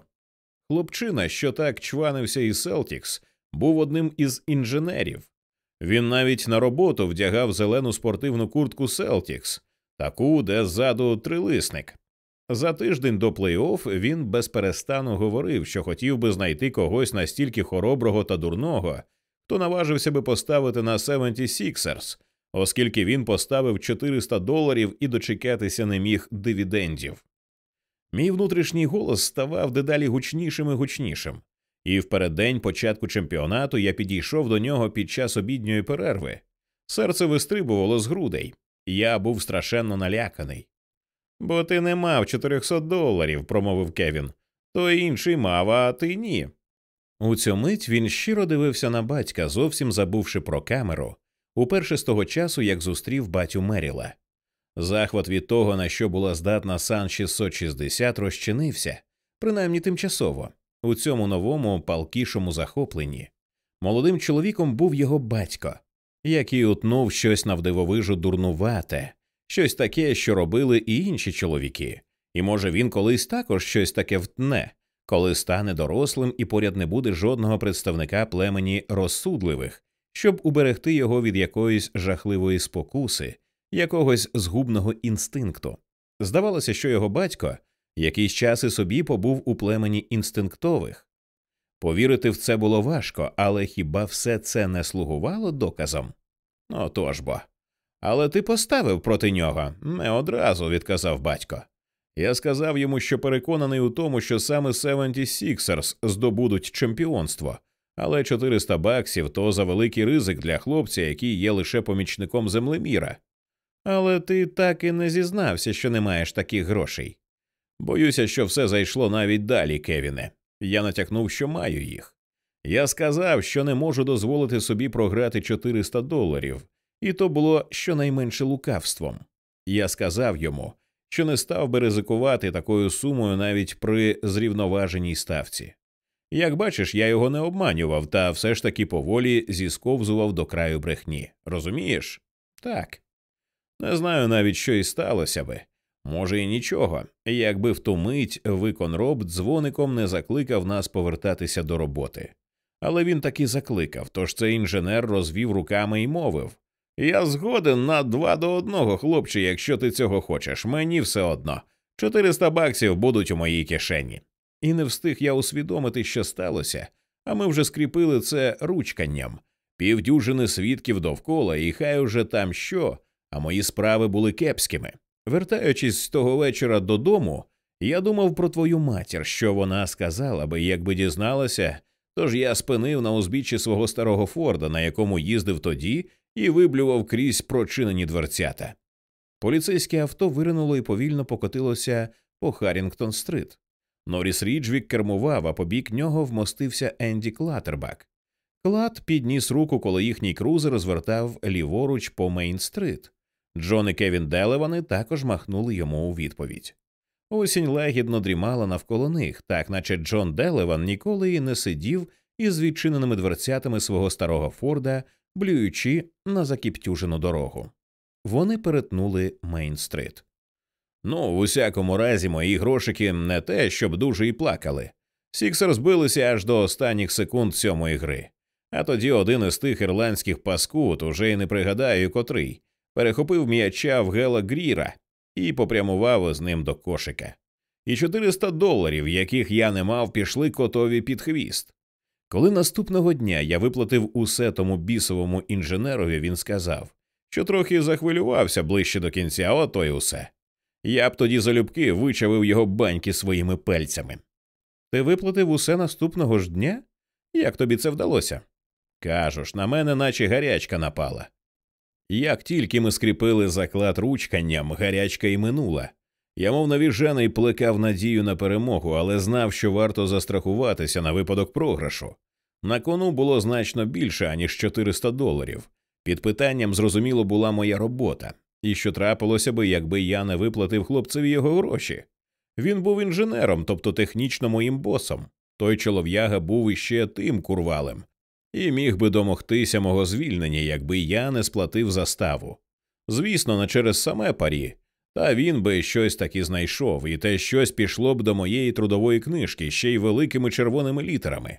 Хлопчина, що так чванився із Селтікс, був одним із інженерів. Він навіть на роботу вдягав зелену спортивну куртку Селтікс, таку, де ззаду трилисник. За тиждень до плей-офф він безперестану говорив, що хотів би знайти когось настільки хороброго та дурного, хто наважився би поставити на 76ers, оскільки він поставив 400 доларів і дочекатися не міг дивідендів. Мій внутрішній голос ставав дедалі гучнішим і гучнішим, і в переддень початку чемпіонату я підійшов до нього під час обідньої перерви. Серце вистрибувало з грудей, я був страшенно наляканий. Бо ти не мав 400 доларів, промовив Кевін. То інший мав, а ти ні. У цю мить він щиро дивився на батька, зовсім забувши про камеру, уперше з того часу, як зустрів батю Меріла. Захват від того, на що була здатна Сан 660, розчинився, принаймні тимчасово, у цьому новому палкішому захопленні. Молодим чоловіком був його батько, який утнув щось навдивовижу дурнувате, щось таке, що робили і інші чоловіки, і може він колись також щось таке втне, коли стане дорослим і поряд не буде жодного представника племені розсудливих, щоб уберегти його від якоїсь жахливої спокуси, якогось згубного інстинкту. Здавалося, що його батько якийсь час і собі побув у племені інстинктових. Повірити в це було важко, але хіба все це не слугувало доказом? Отож бо. Але ти поставив проти нього не одразу, відказав батько. Я сказав йому, що переконаний у тому, що саме 76ers здобудуть чемпіонство, але 400 баксів то за великий ризик для хлопця, який є лише помічником землеміра. Але ти так і не зізнався, що не маєш таких грошей. Боюся, що все зайшло навіть далі, Кевіне. Я натякнув, що маю їх. Я сказав, що не можу дозволити собі програти 400 доларів, і то було щонайменше лукавством. Я сказав йому, що не став би ризикувати такою сумою навіть при зрівноваженій ставці. Як бачиш, я його не обманював, та все ж таки поволі зісковзував до краю брехні. Розумієш? Так. Не знаю навіть, що і сталося би. Може, і нічого, якби в ту мить виконроб дзвоником не закликав нас повертатися до роботи. Але він таки закликав, тож цей інженер розвів руками і мовив Я згоден на два до одного, хлопче, якщо ти цього хочеш, мені все одно. 400 баксів будуть у моїй кишені. І не встиг я усвідомити, що сталося, а ми вже скріпили це ручканням. півдюжини свідків довкола, і хай уже там що, а мої справи були кепськими. Вертаючись з того вечора додому, я думав про твою матір, що вона сказала би, якби дізналася, тож я спинив на узбіччі свого старого Форда, на якому їздив тоді, і виблював крізь прочинені дверцята. Поліцейське авто виринуло і повільно покотилося по Харрінгтон стрит. Норіс Ріджвік кермував, а побік нього вмостився Енді Клатербак. Клад підніс руку, коли їхній крузер розвертав ліворуч по Мейн-стрит. Джон і Кевін Делевани також махнули йому у відповідь. Осінь лагідно дрімала навколо них, так наче Джон Делеван ніколи і не сидів із відчиненими дверцятами свого старого Форда, блюючи на закіптюжену дорогу. Вони перетнули Мейн-стрит. Ну, в усякому разі, мої грошики не те, щоб дуже і плакали. Сіксер збилися аж до останніх секунд сьомої гри. А тоді один із тих ірландських паскуд, уже й не пригадаю котрий, перехопив м'яча в Гела Гріра і попрямував з ним до кошика. І 400 доларів, яких я не мав, пішли котові під хвіст. Коли наступного дня я виплатив усе тому бісовому інженерові, він сказав, що трохи захвилювався ближче до кінця, ото й усе. Я б тоді залюбки вичавив його баньки своїми пельцями. Ти виплатив усе наступного ж дня? Як тобі це вдалося? Кажу на мене наче гарячка напала. Як тільки ми скріпили заклад ручканням, гарячка й минула. Я, мов навіжений, плекав надію на перемогу, але знав, що варто застрахуватися на випадок програшу. На кону було значно більше, аніж 400 доларів. Під питанням, зрозуміло, була моя робота, і що трапилося би, якби я не виплатив хлопцеві його гроші. Він був інженером, тобто технічно моїм босом. Той чолов'яга був іще тим курвалем, і міг би домогтися мого звільнення, якби я не сплатив заставу. Звісно, не через саме парі, та він би щось таки знайшов, і те щось пішло б до моєї трудової книжки ще й великими червоними літерами.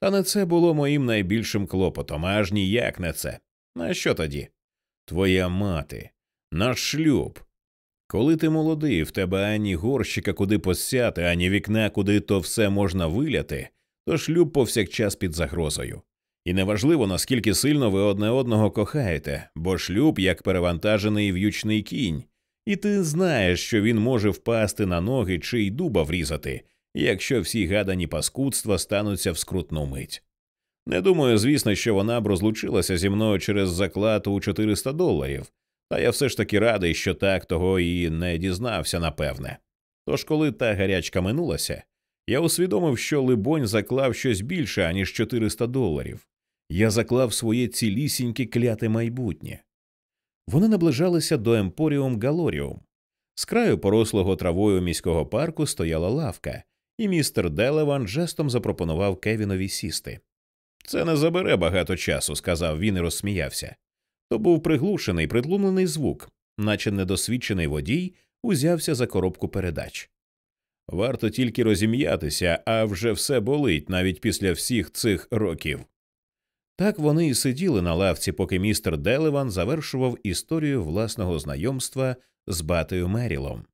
Та не це було моїм найбільшим клопотом, аж ніяк не це. А що тоді? Твоя мати, наш шлюб. Коли ти молодий, в тебе ані горщика куди посяти, ані вікна, куди то все можна виляти, то шлюб повсякчас під загрозою. І неважливо, наскільки сильно ви одне одного кохаєте, бо шлюб як перевантажений в'ючний кінь, і ти знаєш, що він може впасти на ноги чи й дуба врізати, якщо всі гадані паскудства стануться в скрутну мить. Не думаю, звісно, що вона б розлучилася зі мною через заклад у 400 доларів, та я все ж таки радий, що так того і не дізнався, напевне. Тож, коли та гарячка минулася, я усвідомив, що либонь заклав щось більше, аніж 400 доларів. Я заклав своє цілісіньке кляте майбутнє. Вони наближалися до Емпоріум Галоріум. З краю порослого травою міського парку стояла лавка, і містер Делеван жестом запропонував Кевінові сісти. Це не забере багато часу, сказав він і розсміявся. То був приглушений, притлумлений звук, наче недосвідчений водій узявся за коробку передач. Варто тільки розім'ятися, а вже все болить навіть після всіх цих років. Так вони і сиділи на лавці, поки містер Делеван завершував історію власного знайомства з батою Мерілом,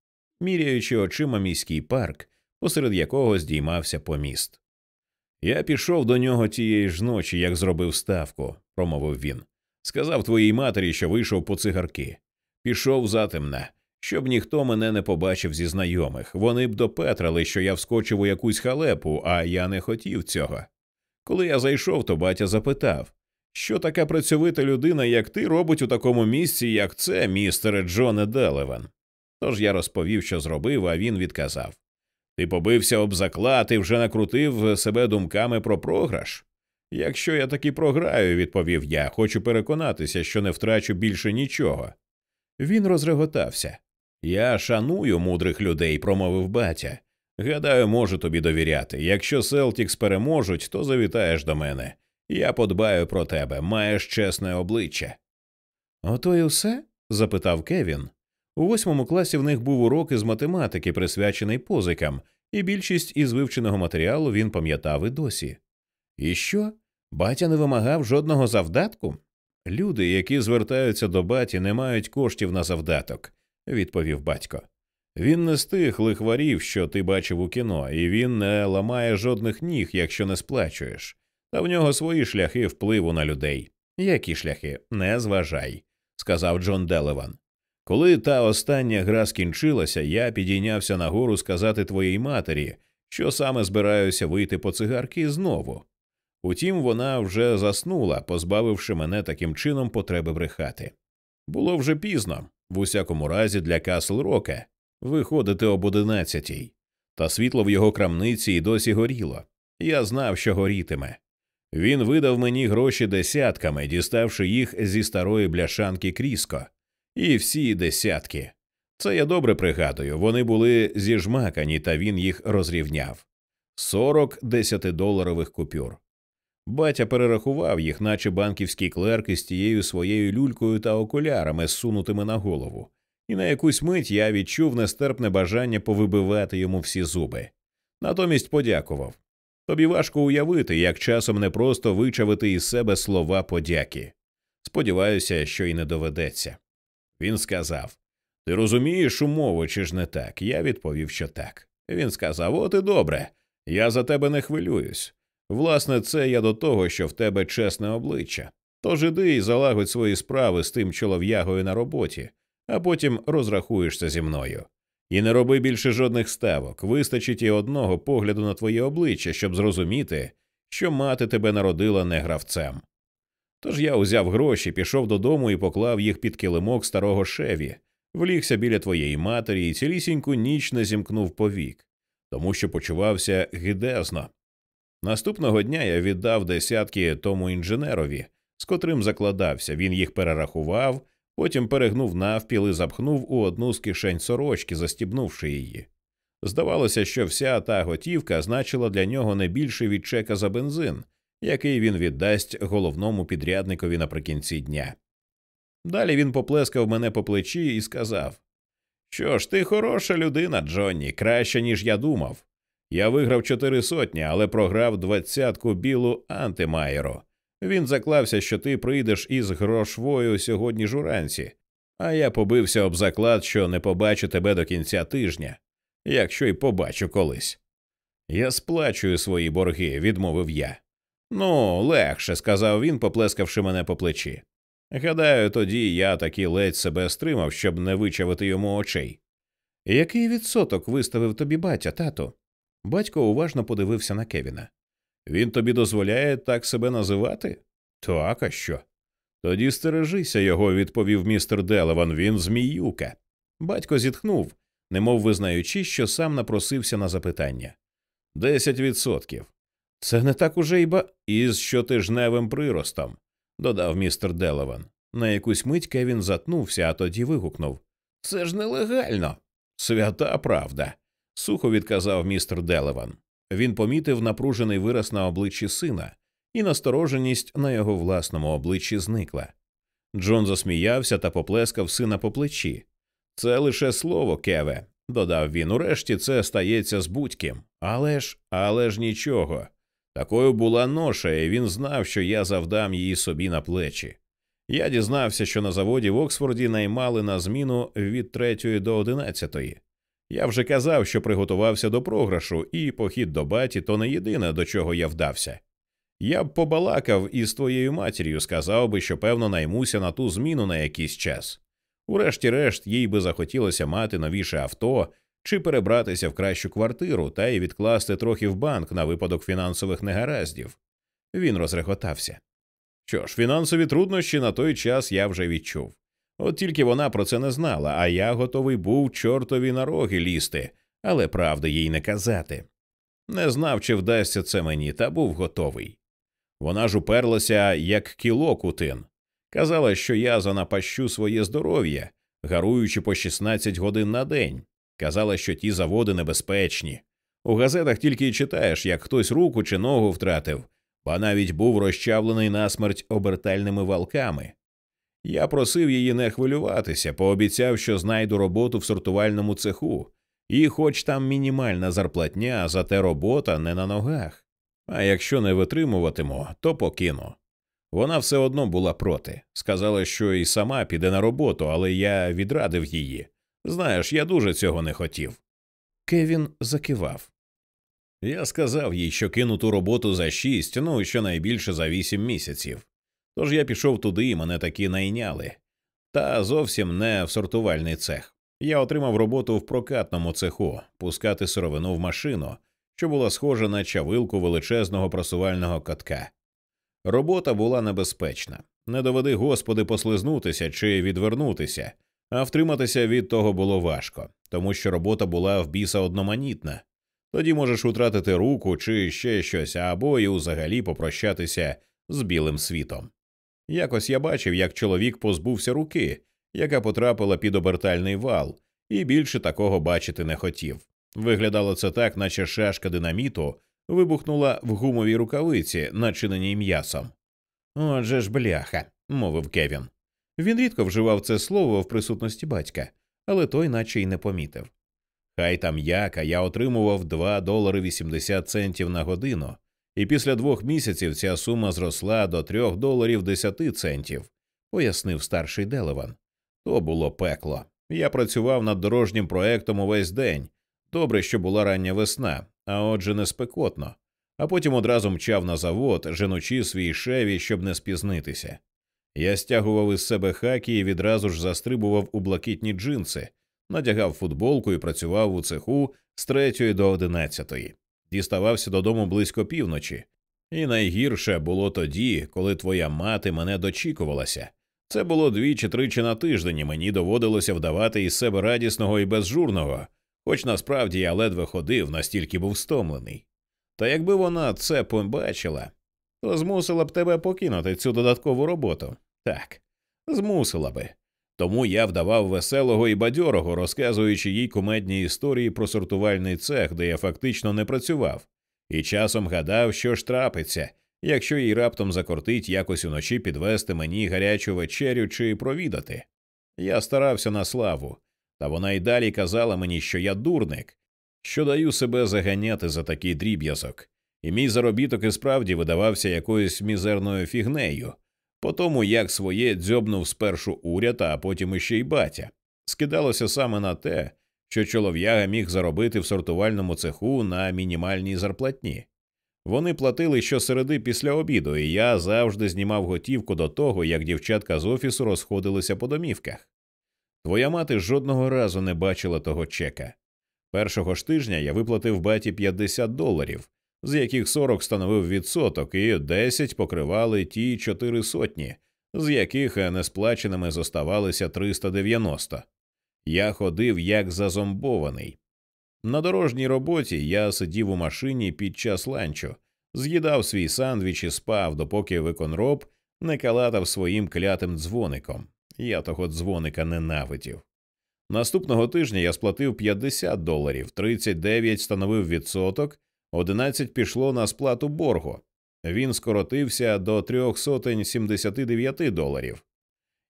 міряючи очима міський парк, посеред якого здіймався поміст. Я пішов до нього тієї ж ночі, як зробив ставку, промовив він. Сказав твоїй матері, що вийшов по цигарки. Пішов затемна, щоб ніхто мене не побачив зі знайомих. Вони б допетрали, що я вскочив у якусь халепу, а я не хотів цього. Коли я зайшов, то батя запитав, що така працьовита людина, як ти, робить у такому місці, як це, містере Джоне Делеван. Тож я розповів, що зробив, а він відказав Ти побився об заклад і вже накрутив себе думками про програш. Якщо я таки програю, відповів я, хочу переконатися, що не втрачу більше нічого. Він розреготався. Я шаную мудрих людей, промовив батя. Гадаю, можу тобі довіряти. Якщо Селтікс переможуть, то завітаєш до мене. Я подбаю про тебе, маєш чесне обличчя. Ото й усе? запитав Кевін. У восьмому класі в них був урок із математики, присвячений позикам, і більшість із вивченого матеріалу він пам'ятав і досі. І що? Батя не вимагав жодного завдатку? Люди, які звертаються до баті, не мають коштів на завдаток, відповів батько. Він не з тих лихварів, що ти бачив у кіно, і він не ламає жодних ніг, якщо не сплачуєш, та в нього свої шляхи впливу на людей. Які шляхи? Не зважай, сказав Джон Делеван. Коли та остання гра скінчилася, я підійнявся нагору сказати твоїй матері, що саме збираюся вийти по цигарки знову. Утім, вона вже заснула, позбавивши мене таким чином потреби брехати. Було вже пізно, в усякому разі, для Касл Рока виходити об одинадцятій, та світло в його крамниці й досі горіло. Я знав, що горітиме. Він видав мені гроші десятками, діставши їх зі старої бляшанки Кріско, і всі десятки. Це я добре пригадую, вони були зіжмакані, та він їх розрівняв сорок десятидоларових купюр. Батя перерахував їх, наче банківські клерки з тією своєю люлькою та окулярами, зсунутими на голову, і на якусь мить я відчув нестерпне бажання повибивати йому всі зуби. Натомість подякував. Тобі важко уявити, як часом не просто вичавити із себе слова подяки. Сподіваюся, що й не доведеться. Він сказав Ти розумієш умови, чи ж не так? Я відповів, що так. Він сказав От і добре, я за тебе не хвилююсь. Власне, це я до того, що в тебе чесне обличчя. Тож іди і залагодь свої справи з тим чолов'ягою на роботі, а потім розрахуєшся зі мною. І не роби більше жодних ставок, вистачить і одного погляду на твоє обличчя, щоб зрозуміти, що мати тебе народила не гравцем. Тож я узяв гроші, пішов додому і поклав їх під килимок старого шеві, влігся біля твоєї матері і цілісіньку ніч не зімкнув повік, тому що почувався гидезно. Наступного дня я віддав десятки тому інженерові, з котрим закладався. Він їх перерахував, потім перегнув навпіл і запхнув у одну з кишень сорочки, застібнувши її. Здавалося, що вся та готівка значила для нього не більше від чека за бензин, який він віддасть головному підрядникові наприкінці дня. Далі він поплескав мене по плечі і сказав Що ж, ти хороша людина, Джонні, краще, ніж я думав. Я виграв чотири сотні, але програв двадцятку білу антимайро. Він заклався, що ти прийдеш із грошвою сьогодні ж уранці, а я побився об заклад, що не побачу тебе до кінця тижня, якщо й побачу колись. Я сплачую свої борги, відмовив я. Ну, легше, сказав він, поплескавши мене по плечі. Гадаю, тоді я таки ледь себе стримав, щоб не вичавити йому очей. Який відсоток виставив тобі батя, тату? Батько уважно подивився на Кевіна. Він тобі дозволяє так себе називати? Так, а що? Тоді стережися його, відповів містер Делеван, він зміюка. Батько зітхнув, немов визнаючи, що сам напросився на запитання. Десять відсотків. Це не так уже й ба із щотижневим приростом, додав містер Делеван. На якусь мить Кевін затнувся, а тоді вигукнув Це ж нелегально. Свята правда сухо відказав містер Делеван. Він помітив напружений вираз на обличчі сина, і настороженість на його власному обличчі зникла. Джон засміявся та поплескав сина по плечі. Це лише слово, Кеве, додав він. Урешті це стається з будь-ким. Але ж, але ж нічого. Такою була ноша, і він знав, що я завдам її собі на плечі. Я дізнався, що на заводі в Оксфорді наймали на зміну від третьої до одинадцятої. Я вже казав, що приготувався до програшу, і похід до баті то не єдине, до чого я вдався. Я б побалакав із твоєю матір'ю, сказав би, що певно наймуся на ту зміну на якийсь час. Урешті-решт, їй би захотілося мати новіше авто чи перебратися в кращу квартиру та й відкласти трохи в банк на випадок фінансових негараздів. Він розреготався. Що ж, фінансові труднощі на той час я вже відчув. От тільки вона про це не знала, а я готовий був чортові на роги лізти, але правди їй не казати. Не знав, чи вдасться це мені, та був готовий. Вона ж уперлася, як кіло кутин. Казала, що я занапащу своє здоров'я, гаруючи по 16 годин на день. Казала, що ті заводи небезпечні. У газетах тільки й читаєш, як хтось руку чи ногу втратив, ба навіть був розчавлений насмерть обертальними валками. Я просив її не хвилюватися, пообіцяв, що знайду роботу в сортувальному цеху, і, хоч там мінімальна зарплатня, зате робота не на ногах. А якщо не витримуватиму, то покину. Вона все одно була проти. Сказала, що і сама піде на роботу, але я відрадив її. Знаєш, я дуже цього не хотів. Кевін закивав. Я сказав їй, що кину ту роботу за шість, ну щонайбільше за вісім місяців. Тож я пішов туди і мене таки найняли. Та зовсім не в сортувальний цех. Я отримав роботу в прокатному цеху пускати сировину в машину, що була схожа на чавилку величезного просувального катка. Робота була небезпечна. Не доведи господи послизнутися чи відвернутися, а втриматися від того було важко, тому що робота була в біса одноманітна. Тоді можеш втратити руку чи ще щось, або й взагалі попрощатися з білим світом. Якось я бачив, як чоловік позбувся руки, яка потрапила під обертальний вал, і більше такого бачити не хотів. Виглядало це так, наче шашка динаміту вибухнула в гумовій рукавиці, начиненій м'ясом. Отже ж, бляха, мовив Кевін. Він рідко вживав це слово в присутності батька, але той наче й не помітив. Хай там як, а я отримував 2 долари 80 центів на годину, і після двох місяців ця сума зросла до 3 доларів 10 центів, пояснив старший Делеван. То було пекло. Я працював над дорожнім проектом увесь день. Добре, що була рання весна, а отже, не спекотно, а потім одразу мчав на завод, женучи свій шеві, щоб не спізнитися. Я стягував із себе хакі і відразу ж застрибував у блакитні джинси, надягав футболку і працював у цеху з третьої до одинадцятої. Діставався додому близько півночі. І найгірше було тоді, коли твоя мати мене дочікувалася. Це було дві чи тричі на тиждень, і мені доводилося вдавати із себе радісного і безжурного, хоч насправді я ледве ходив, настільки був стомлений. Та якби вона це побачила, то змусила б тебе покинути цю додаткову роботу. Так, змусила би. Тому я вдавав веселого і бадьорого, розказуючи їй кумедні історії про сортувальний цех, де я фактично не працював, і часом гадав, що ж трапиться, якщо їй раптом закортить якось уночі підвести мені гарячу вечерю чи провідати. Я старався на славу, та вона й далі казала мені, що я дурник, що даю себе заганяти за такий дріб'язок, і мій заробіток і справді видавався якоюсь мізерною фігнею, по тому як своє дзьобнув спершу уряд, а потім іще й батя. Скидалося саме на те, що чолов'яга міг заробити в сортувальному цеху на мінімальній зарплатні. Вони платили щосереди після обіду, і я завжди знімав готівку до того, як дівчатка з офісу розходилися по домівках. Твоя мати жодного разу не бачила того чека. Першого ж тижня я виплатив баті 50 доларів, з яких 40 становив відсоток, і 10 покривали ті чотири сотні, з яких несплаченими зоставалися 390. Я ходив як зазомбований. На дорожній роботі я сидів у машині під час ланчу, з'їдав свій сандвіч і спав, допоки виконроб не калатав своїм клятим дзвоником. Я того дзвоника ненавидів. Наступного тижня я сплатив 50 доларів, 39 становив відсоток, 11 пішло на сплату боргу. Він скоротився до 379 доларів.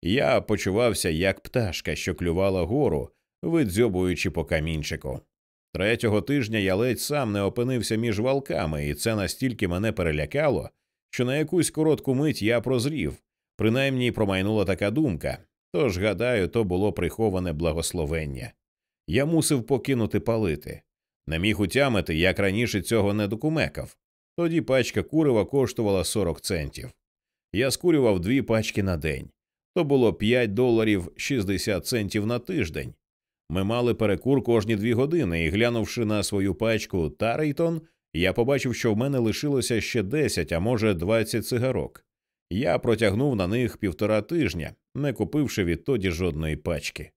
Я почувався як пташка, що клювала гору, видзьобуючи по камінчику. Третього тижня я ледь сам не опинився між валками, і це настільки мене перелякало, що на якусь коротку мить я прозрів, принаймні промайнула така думка. Тож, гадаю, то було приховане благословення. Я мусив покинути палити. Не міг утямити, як раніше цього не докумекав. Тоді пачка курива коштувала 40 центів. Я скурював дві пачки на день. То було 5 доларів 60 центів на тиждень. Ми мали перекур кожні дві години, і глянувши на свою пачку Тарейтон, я побачив, що в мене лишилося ще 10, а може 20 цигарок. Я протягнув на них півтора тижня, не купивши відтоді жодної пачки.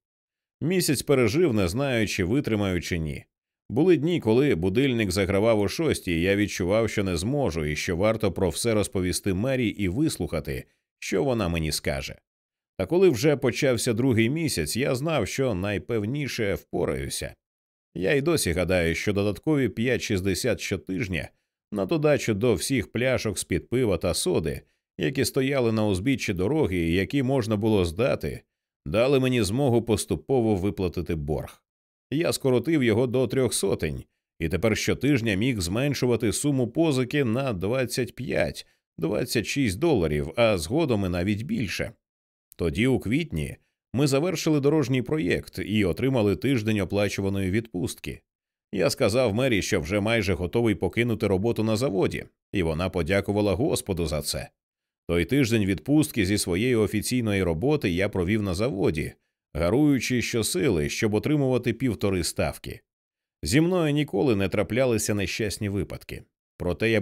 Місяць пережив, не знаючи, витримаю чи ні. Були дні, коли будильник загравав у шостій, я відчував, що не зможу, і що варто про все розповісти Мері і вислухати, що вона мені скаже. Та коли вже почався другий місяць, я знав, що найпевніше впораюся. Я й досі гадаю, що додаткові 5,60 щотижня на додачу до всіх пляшок з під пива та соди, які стояли на узбіччі дороги і які можна було здати, дали мені змогу поступово виплатити борг. Я скоротив його до трьох сотень, і тепер щотижня міг зменшувати суму позики на 25-26 доларів, а згодом і навіть більше. Тоді, у квітні, ми завершили дорожній проєкт і отримали тиждень оплачуваної відпустки. Я сказав Мері, що вже майже готовий покинути роботу на заводі, і вона подякувала Господу за це. Той тиждень відпустки зі своєї офіційної роботи я провів на заводі, гаруючи щосили, щоб отримувати півтори ставки. Зі мною ніколи не траплялися нещасні випадки. Проте я